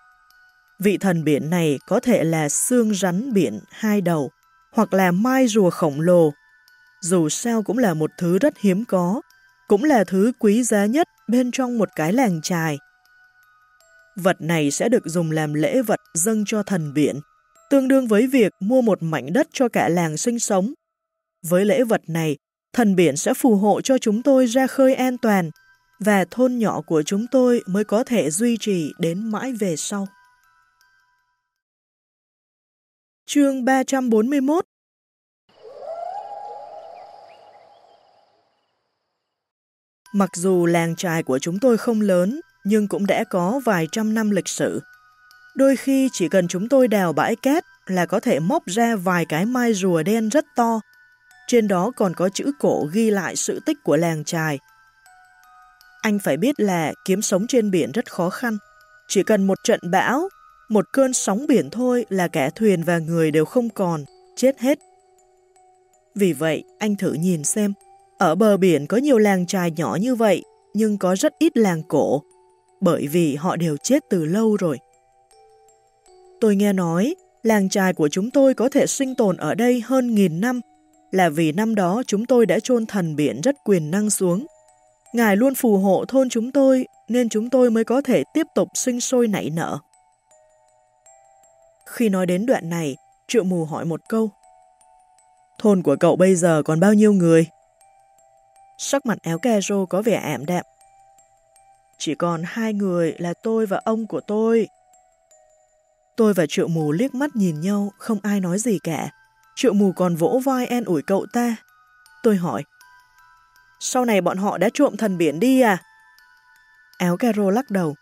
Vị thần biển này có thể là xương rắn biển hai đầu, hoặc là mai rùa khổng lồ. Dù sao cũng là một thứ rất hiếm có, cũng là thứ quý giá nhất bên trong một cái làng trài. Vật này sẽ được dùng làm lễ vật dâng cho thần biển, tương đương với việc mua một mảnh đất cho cả làng sinh sống. Với lễ vật này, thần biển sẽ phù hộ cho chúng tôi ra khơi an toàn, và thôn nhỏ của chúng tôi mới có thể duy trì đến mãi về sau. Chương 341 Mặc dù làng trài của chúng tôi không lớn, nhưng cũng đã có vài trăm năm lịch sử. Đôi khi chỉ cần chúng tôi đào bãi cát là có thể móc ra vài cái mai rùa đen rất to. Trên đó còn có chữ cổ ghi lại sự tích của làng trài. Anh phải biết là kiếm sống trên biển rất khó khăn. Chỉ cần một trận bão, một cơn sóng biển thôi là cả thuyền và người đều không còn, chết hết. Vì vậy, anh thử nhìn xem, ở bờ biển có nhiều làng trài nhỏ như vậy, nhưng có rất ít làng cổ, bởi vì họ đều chết từ lâu rồi. Tôi nghe nói, làng trài của chúng tôi có thể sinh tồn ở đây hơn nghìn năm, là vì năm đó chúng tôi đã chôn thần biển rất quyền năng xuống. Ngài luôn phù hộ thôn chúng tôi, nên chúng tôi mới có thể tiếp tục sinh sôi nảy nở. Khi nói đến đoạn này, triệu mù hỏi một câu. Thôn của cậu bây giờ còn bao nhiêu người? Sắc mặt áo caro có vẻ ảm đạm. Chỉ còn hai người là tôi và ông của tôi. Tôi và triệu mù liếc mắt nhìn nhau, không ai nói gì cả. Triệu mù còn vỗ vai en ủi cậu ta. Tôi hỏi, sau này bọn họ đã trộm thần biển đi à? Áo caro lắc đầu.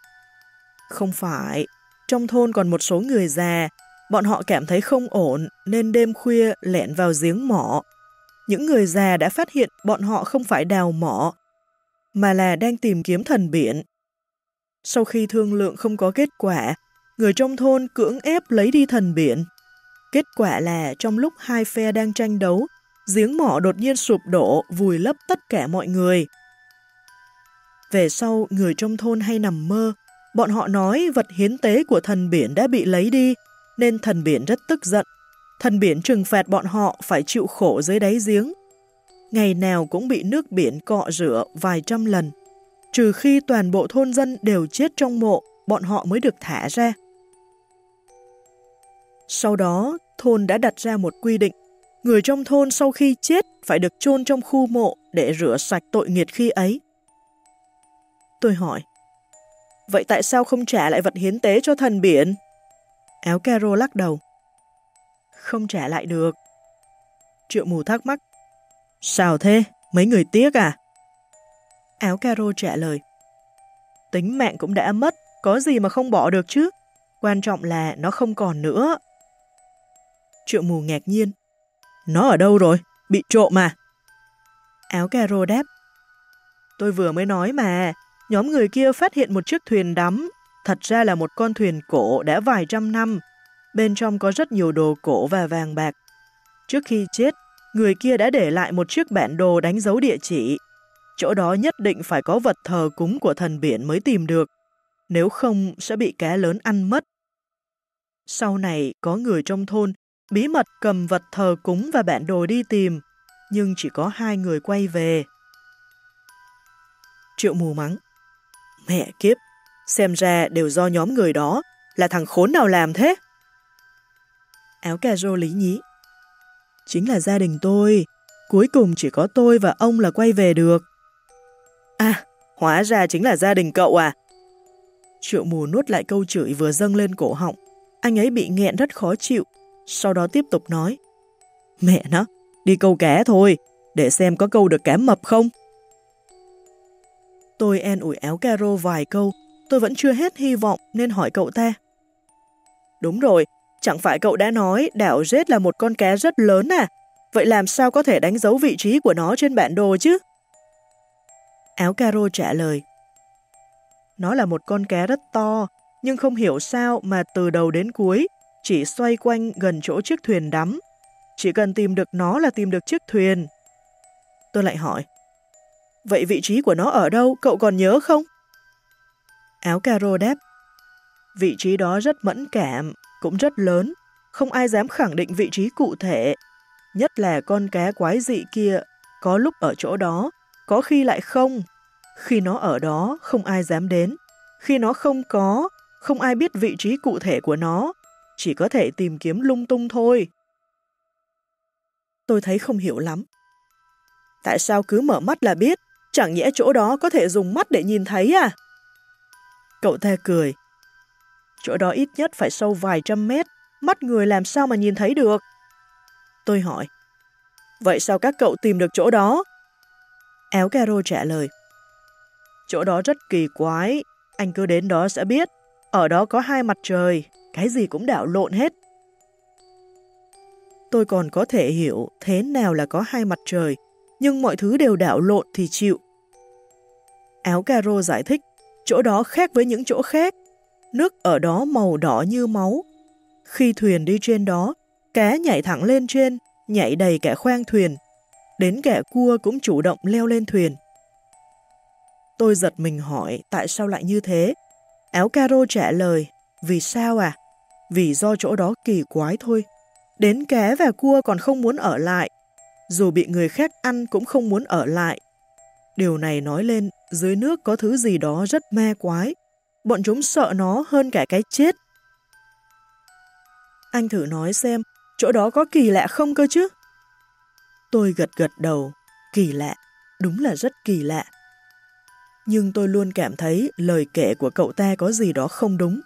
Không phải, trong thôn còn một số người già, bọn họ cảm thấy không ổn nên đêm khuya lẻn vào giếng mỏ. Những người già đã phát hiện bọn họ không phải đào mỏ, mà là đang tìm kiếm thần biển. Sau khi thương lượng không có kết quả, người trong thôn cưỡng ép lấy đi thần biển. Kết quả là trong lúc hai phe đang tranh đấu, giếng mỏ đột nhiên sụp đổ, vùi lấp tất cả mọi người. Về sau, người trong thôn hay nằm mơ, bọn họ nói vật hiến tế của thần biển đã bị lấy đi, nên thần biển rất tức giận. Thần biển trừng phạt bọn họ phải chịu khổ dưới đáy giếng. Ngày nào cũng bị nước biển cọ rửa vài trăm lần. Trừ khi toàn bộ thôn dân đều chết trong mộ, bọn họ mới được thả ra. Sau đó, thôn đã đặt ra một quy định. Người trong thôn sau khi chết phải được chôn trong khu mộ để rửa sạch tội nghiệt khi ấy. Tôi hỏi, vậy tại sao không trả lại vật hiến tế cho thần biển? Áo caro lắc đầu. Không trả lại được. Triệu mù thắc mắc. Sao thế? Mấy người tiếc à? Áo caro trả lời. Tính mạng cũng đã mất, có gì mà không bỏ được chứ? Quan trọng là nó không còn nữa. Triệu mù ngạc nhiên. Nó ở đâu rồi? Bị trộm mà. Áo caro đáp. Tôi vừa mới nói mà, nhóm người kia phát hiện một chiếc thuyền đắm, thật ra là một con thuyền cổ đã vài trăm năm. Bên trong có rất nhiều đồ cổ và vàng bạc. Trước khi chết, người kia đã để lại một chiếc bản đồ đánh dấu địa chỉ. Chỗ đó nhất định phải có vật thờ cúng của thần biển mới tìm được, nếu không sẽ bị cá lớn ăn mất. Sau này có người trong thôn bí mật cầm vật thờ cúng và bản đồ đi tìm, nhưng chỉ có hai người quay về. Triệu mù mắng. Mẹ kiếp, xem ra đều do nhóm người đó, là thằng khốn nào làm thế? Áo cà rô lý nhí. Chính là gia đình tôi. Cuối cùng chỉ có tôi và ông là quay về được. À, hóa ra chính là gia đình cậu à? Triệu mù nuốt lại câu chửi vừa dâng lên cổ họng. Anh ấy bị nghẹn rất khó chịu. Sau đó tiếp tục nói. Mẹ nó, đi câu cá thôi, để xem có câu được cá mập không. Tôi en ủi áo caro vài câu, tôi vẫn chưa hết hy vọng nên hỏi cậu ta. Đúng rồi, chẳng phải cậu đã nói đảo rết là một con cá rất lớn à? Vậy làm sao có thể đánh dấu vị trí của nó trên bản đồ chứ? Áo caro trả lời. Nó là một con cá rất to, nhưng không hiểu sao mà từ đầu đến cuối chỉ xoay quanh gần chỗ chiếc thuyền đắm. Chỉ cần tìm được nó là tìm được chiếc thuyền. Tôi lại hỏi, vậy vị trí của nó ở đâu, cậu còn nhớ không? Áo caro đáp, vị trí đó rất mẫn cảm, cũng rất lớn, không ai dám khẳng định vị trí cụ thể. Nhất là con cá quái dị kia, có lúc ở chỗ đó, có khi lại không. Khi nó ở đó, không ai dám đến. Khi nó không có, không ai biết vị trí cụ thể của nó, chỉ có thể tìm kiếm lung tung thôi. Tôi thấy không hiểu lắm. Tại sao cứ mở mắt là biết, chẳng nhẽ chỗ đó có thể dùng mắt để nhìn thấy à? Cậu ta cười. Chỗ đó ít nhất phải sâu vài trăm mét, mắt người làm sao mà nhìn thấy được? Tôi hỏi. Vậy sao các cậu tìm được chỗ đó? Éo Caro trả lời. Chỗ đó rất kỳ quái, anh cứ đến đó sẽ biết. Ở đó có hai mặt trời, cái gì cũng đảo lộn hết. Tôi còn có thể hiểu thế nào là có hai mặt trời, nhưng mọi thứ đều đảo lộn thì chịu. Áo caro giải thích, chỗ đó khác với những chỗ khác. Nước ở đó màu đỏ như máu. Khi thuyền đi trên đó, cá nhảy thẳng lên trên, nhảy đầy cả khoang thuyền. Đến kẻ cua cũng chủ động leo lên thuyền. Tôi giật mình hỏi tại sao lại như thế. Áo caro trả lời, vì sao à? Vì do chỗ đó kỳ quái thôi. Đến ké và cua còn không muốn ở lại. Dù bị người khác ăn cũng không muốn ở lại. Điều này nói lên dưới nước có thứ gì đó rất me quái. Bọn chúng sợ nó hơn cả cái chết. Anh thử nói xem, chỗ đó có kỳ lạ không cơ chứ? Tôi gật gật đầu, kỳ lạ, đúng là rất kỳ lạ nhưng tôi luôn cảm thấy lời kể của cậu ta có gì đó không đúng.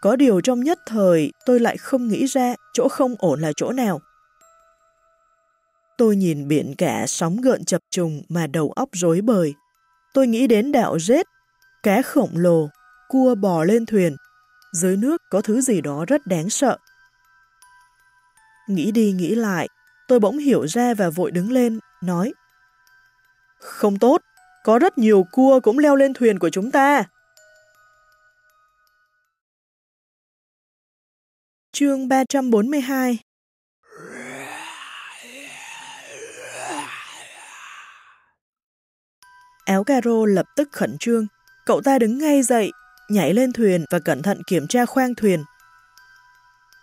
Có điều trong nhất thời tôi lại không nghĩ ra chỗ không ổn là chỗ nào. Tôi nhìn biển cả sóng gợn chập trùng mà đầu óc rối bời. Tôi nghĩ đến đạo rết, cá khổng lồ, cua bò lên thuyền. Dưới nước có thứ gì đó rất đáng sợ. Nghĩ đi nghĩ lại, tôi bỗng hiểu ra và vội đứng lên, nói Không tốt, có rất nhiều cua cũng leo lên thuyền của chúng ta. Chương 342 Áo caro lập tức khẩn trương, cậu ta đứng ngay dậy, nhảy lên thuyền và cẩn thận kiểm tra khoang thuyền.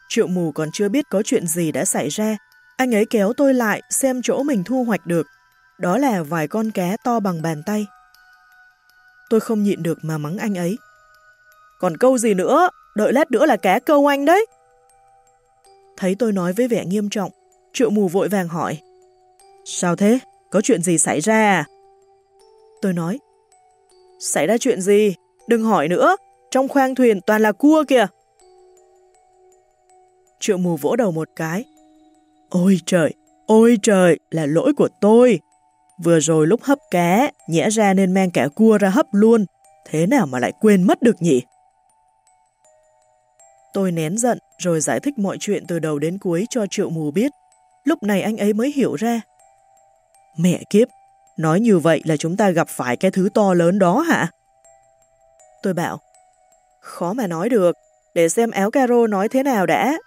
Triệu mù còn chưa biết có chuyện gì đã xảy ra, anh ấy kéo tôi lại xem chỗ mình thu hoạch được. Đó là vài con cá to bằng bàn tay. Tôi không nhịn được mà mắng anh ấy. Còn câu gì nữa, đợi lát nữa là cá câu anh đấy. Thấy tôi nói với vẻ nghiêm trọng, triệu mù vội vàng hỏi. Sao thế? Có chuyện gì xảy ra à? Tôi nói. Xảy ra chuyện gì? Đừng hỏi nữa, trong khoang thuyền toàn là cua kìa. Triệu mù vỗ đầu một cái. Ôi trời, ôi trời, là lỗi của tôi. Vừa rồi lúc hấp cá, nhẽ ra nên mang cả cua ra hấp luôn. Thế nào mà lại quên mất được nhỉ? Tôi nén giận rồi giải thích mọi chuyện từ đầu đến cuối cho triệu mù biết. Lúc này anh ấy mới hiểu ra. Mẹ kiếp, nói như vậy là chúng ta gặp phải cái thứ to lớn đó hả? Tôi bảo, khó mà nói được, để xem áo caro nói thế nào đã.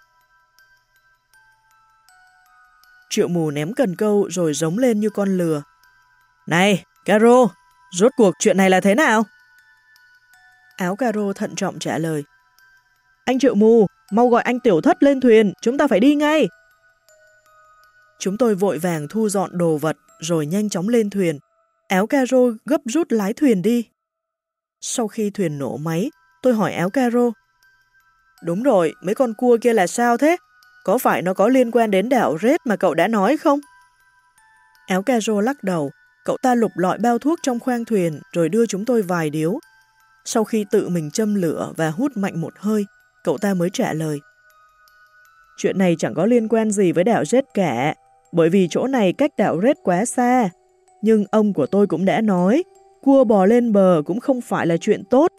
Triệu mù ném cần câu rồi giống lên như con lừa. Này, Caro, rốt cuộc chuyện này là thế nào? Áo Caro thận trọng trả lời. Anh Triệu Mù, mau gọi anh Tiểu Thất lên thuyền, chúng ta phải đi ngay. Chúng tôi vội vàng thu dọn đồ vật rồi nhanh chóng lên thuyền. Áo Caro gấp rút lái thuyền đi. Sau khi thuyền nổ máy, tôi hỏi áo Caro. Đúng rồi, mấy con cua kia là sao thế? có phải nó có liên quan đến đảo Red mà cậu đã nói không? Áo caro lắc đầu, cậu ta lục lọi bao thuốc trong khoang thuyền rồi đưa chúng tôi vài điếu. Sau khi tự mình châm lửa và hút mạnh một hơi, cậu ta mới trả lời. Chuyện này chẳng có liên quan gì với đảo Red cả, bởi vì chỗ này cách đảo Red quá xa. Nhưng ông của tôi cũng đã nói, cua bò lên bờ cũng không phải là chuyện tốt.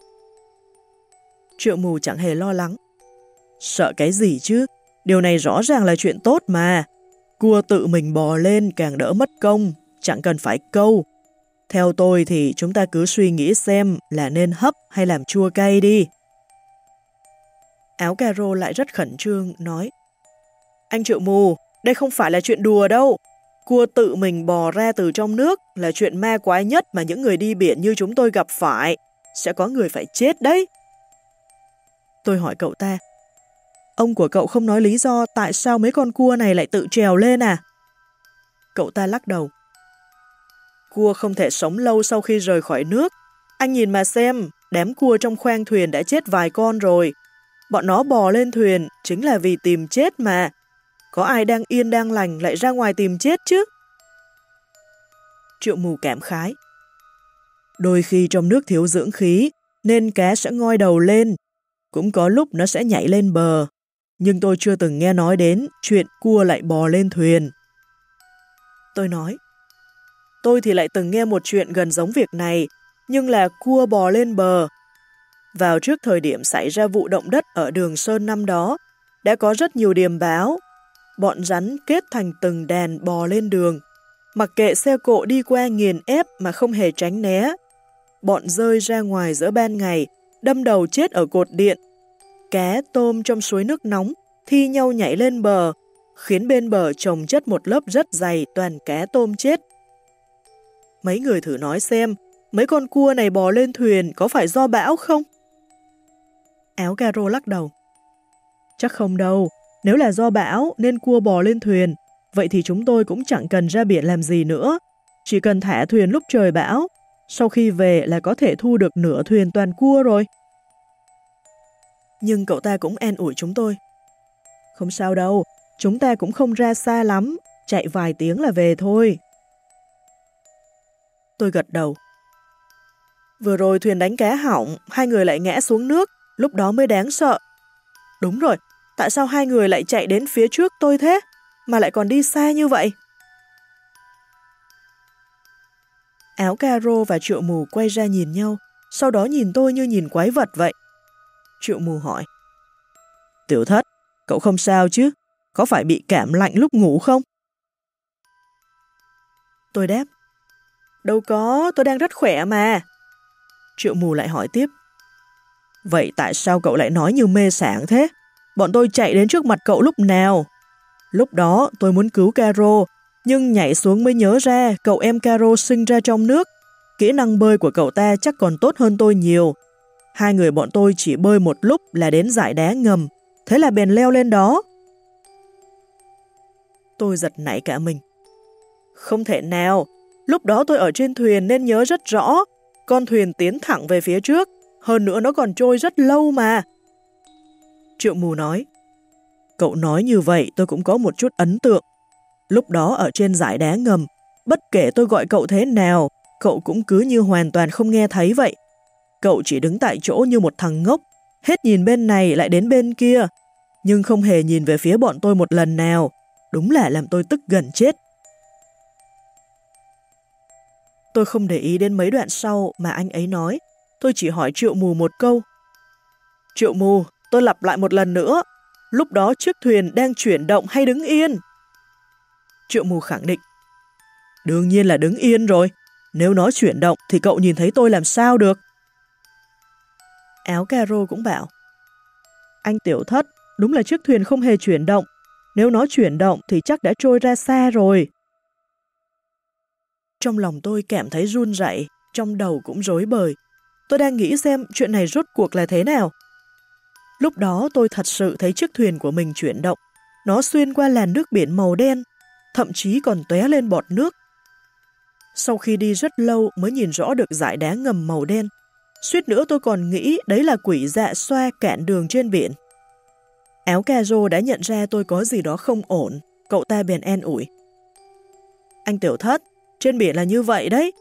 Triệu mù chẳng hề lo lắng. Sợ cái gì chứ? Điều này rõ ràng là chuyện tốt mà. Cua tự mình bò lên càng đỡ mất công, chẳng cần phải câu. Theo tôi thì chúng ta cứ suy nghĩ xem là nên hấp hay làm chua cay đi. Áo caro lại rất khẩn trương, nói Anh triệu mù, đây không phải là chuyện đùa đâu. Cua tự mình bò ra từ trong nước là chuyện ma quái nhất mà những người đi biển như chúng tôi gặp phải. Sẽ có người phải chết đấy. Tôi hỏi cậu ta, ông của cậu không nói lý do tại sao mấy con cua này lại tự trèo lên à? Cậu ta lắc đầu. Cua không thể sống lâu sau khi rời khỏi nước. Anh nhìn mà xem, đám cua trong khoang thuyền đã chết vài con rồi. Bọn nó bò lên thuyền chính là vì tìm chết mà. Có ai đang yên đang lành lại ra ngoài tìm chết chứ? Triệu mù cảm khái. Đôi khi trong nước thiếu dưỡng khí, nên cá sẽ ngoi đầu lên. Cũng có lúc nó sẽ nhảy lên bờ. Nhưng tôi chưa từng nghe nói đến chuyện cua lại bò lên thuyền. Tôi nói, tôi thì lại từng nghe một chuyện gần giống việc này, nhưng là cua bò lên bờ. Vào trước thời điểm xảy ra vụ động đất ở đường Sơn năm đó, đã có rất nhiều điểm báo bọn rắn kết thành từng đàn bò lên đường. Mặc kệ xe cộ đi qua nghiền ép mà không hề tránh né. Bọn rơi ra ngoài giữa ban ngày, đâm đầu chết ở cột điện. Cá tôm trong suối nước nóng, thi nhau nhảy lên bờ, khiến bên bờ trồng chất một lớp rất dày toàn cá tôm chết. Mấy người thử nói xem, mấy con cua này bò lên thuyền có phải do bão không? Áo caro lắc đầu. Chắc không đâu, nếu là do bão nên cua bò lên thuyền, vậy thì chúng tôi cũng chẳng cần ra biển làm gì nữa. Chỉ cần thả thuyền lúc trời bão, sau khi về là có thể thu được nửa thuyền toàn cua rồi. Nhưng cậu ta cũng an ủi chúng tôi. Không sao đâu, chúng ta cũng không ra xa lắm, chạy vài tiếng là về thôi. Tôi gật đầu. Vừa rồi thuyền đánh cá hỏng, hai người lại ngã xuống nước, lúc đó mới đáng sợ. Đúng rồi, Tại sao hai người lại chạy đến phía trước tôi thế, mà lại còn đi xa như vậy? Áo caro và triệu mù quay ra nhìn nhau, sau đó nhìn tôi như nhìn quái vật vậy. Triệu mù hỏi. Tiểu thất, cậu không sao chứ? Có phải bị cảm lạnh lúc ngủ không? Tôi đáp. Đâu có, tôi đang rất khỏe mà. Triệu mù lại hỏi tiếp. Vậy tại sao cậu lại nói như mê sảng thế? Bọn tôi chạy đến trước mặt cậu lúc nào? Lúc đó tôi muốn cứu Caro, nhưng nhảy xuống mới nhớ ra cậu em Caro sinh ra trong nước. Kỹ năng bơi của cậu ta chắc còn tốt hơn tôi nhiều. Hai người bọn tôi chỉ bơi một lúc là đến dải đá ngầm, thế là bèn leo lên đó. Tôi giật nảy cả mình. Không thể nào, lúc đó tôi ở trên thuyền nên nhớ rất rõ, con thuyền tiến thẳng về phía trước, hơn nữa nó còn trôi rất lâu mà. Triệu mù nói, cậu nói như vậy tôi cũng có một chút ấn tượng. Lúc đó ở trên giải đá ngầm, bất kể tôi gọi cậu thế nào, cậu cũng cứ như hoàn toàn không nghe thấy vậy. Cậu chỉ đứng tại chỗ như một thằng ngốc, hết nhìn bên này lại đến bên kia, nhưng không hề nhìn về phía bọn tôi một lần nào. Đúng là làm tôi tức gần chết. Tôi không để ý đến mấy đoạn sau mà anh ấy nói, tôi chỉ hỏi Triệu Mù một câu. Triệu Mù, Tôi lặp lại một lần nữa, lúc đó chiếc thuyền đang chuyển động hay đứng yên? Triệu mù khẳng định. Đương nhiên là đứng yên rồi. Nếu nó chuyển động thì cậu nhìn thấy tôi làm sao được? Áo caro cũng bảo. Anh tiểu thất, đúng là chiếc thuyền không hề chuyển động. Nếu nó chuyển động thì chắc đã trôi ra xa rồi. Trong lòng tôi cảm thấy run rẩy, trong đầu cũng rối bời. Tôi đang nghĩ xem chuyện này rốt cuộc là thế nào. Lúc đó tôi thật sự thấy chiếc thuyền của mình chuyển động. Nó xuyên qua làn nước biển màu đen, thậm chí còn tóe lên bọt nước. Sau khi đi rất lâu mới nhìn rõ được dải đá ngầm màu đen. Suýt nữa tôi còn nghĩ đấy là quỷ dạ xoa cạn đường trên biển. Áo cà rô đã nhận ra tôi có gì đó không ổn, cậu ta bèn en ủi. Anh tiểu thất, trên biển là như vậy đấy.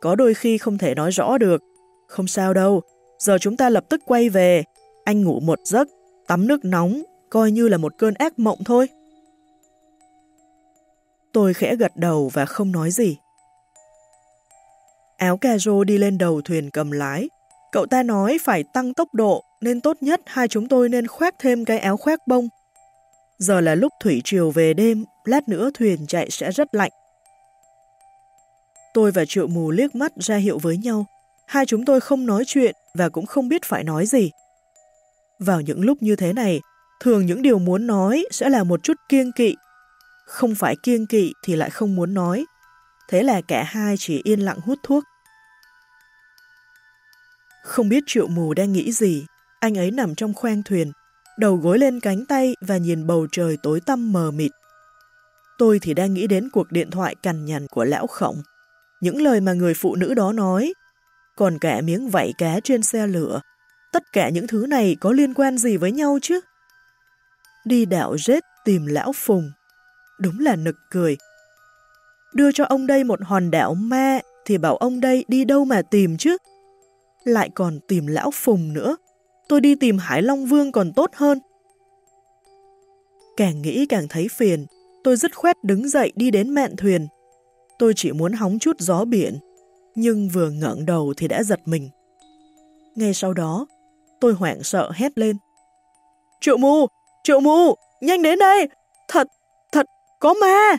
Có đôi khi không thể nói rõ được. Không sao đâu, giờ chúng ta lập tức quay về. Anh ngủ một giấc, tắm nước nóng, coi như là một cơn ác mộng thôi. Tôi khẽ gật đầu và không nói gì. Áo cà rô đi lên đầu thuyền cầm lái. Cậu ta nói phải tăng tốc độ nên tốt nhất hai chúng tôi nên khoác thêm cái áo khoác bông. Giờ là lúc thủy triều về đêm, lát nữa thuyền chạy sẽ rất lạnh. Tôi và triệu mù liếc mắt ra hiệu với nhau. Hai chúng tôi không nói chuyện và cũng không biết phải nói gì. Vào những lúc như thế này, thường những điều muốn nói sẽ là một chút kiêng kỵ. Không phải kiêng kỵ thì lại không muốn nói. Thế là cả hai chỉ yên lặng hút thuốc. Không biết triệu mù đang nghĩ gì, anh ấy nằm trong khoang thuyền, đầu gối lên cánh tay và nhìn bầu trời tối tăm mờ mịt. Tôi thì đang nghĩ đến cuộc điện thoại cằn nhằn của lão khổng, những lời mà người phụ nữ đó nói, còn cả miếng vảy cá trên xe lửa. Tất cả những thứ này có liên quan gì với nhau chứ? Đi đảo rết tìm lão Phùng. Đúng là nực cười. Đưa cho ông đây một hòn đảo ma thì bảo ông đây đi đâu mà tìm chứ? Lại còn tìm lão Phùng nữa. Tôi đi tìm Hải Long Vương còn tốt hơn. Càng nghĩ càng thấy phiền, tôi dứt khoét đứng dậy đi đến mạn thuyền. Tôi chỉ muốn hóng chút gió biển, nhưng vừa ngẩng đầu thì đã giật mình. Ngay sau đó, tôi hoảng sợ hét lên. Triệu mù! Triệu mù! Nhanh đến đây! Thật! Thật! Có ma!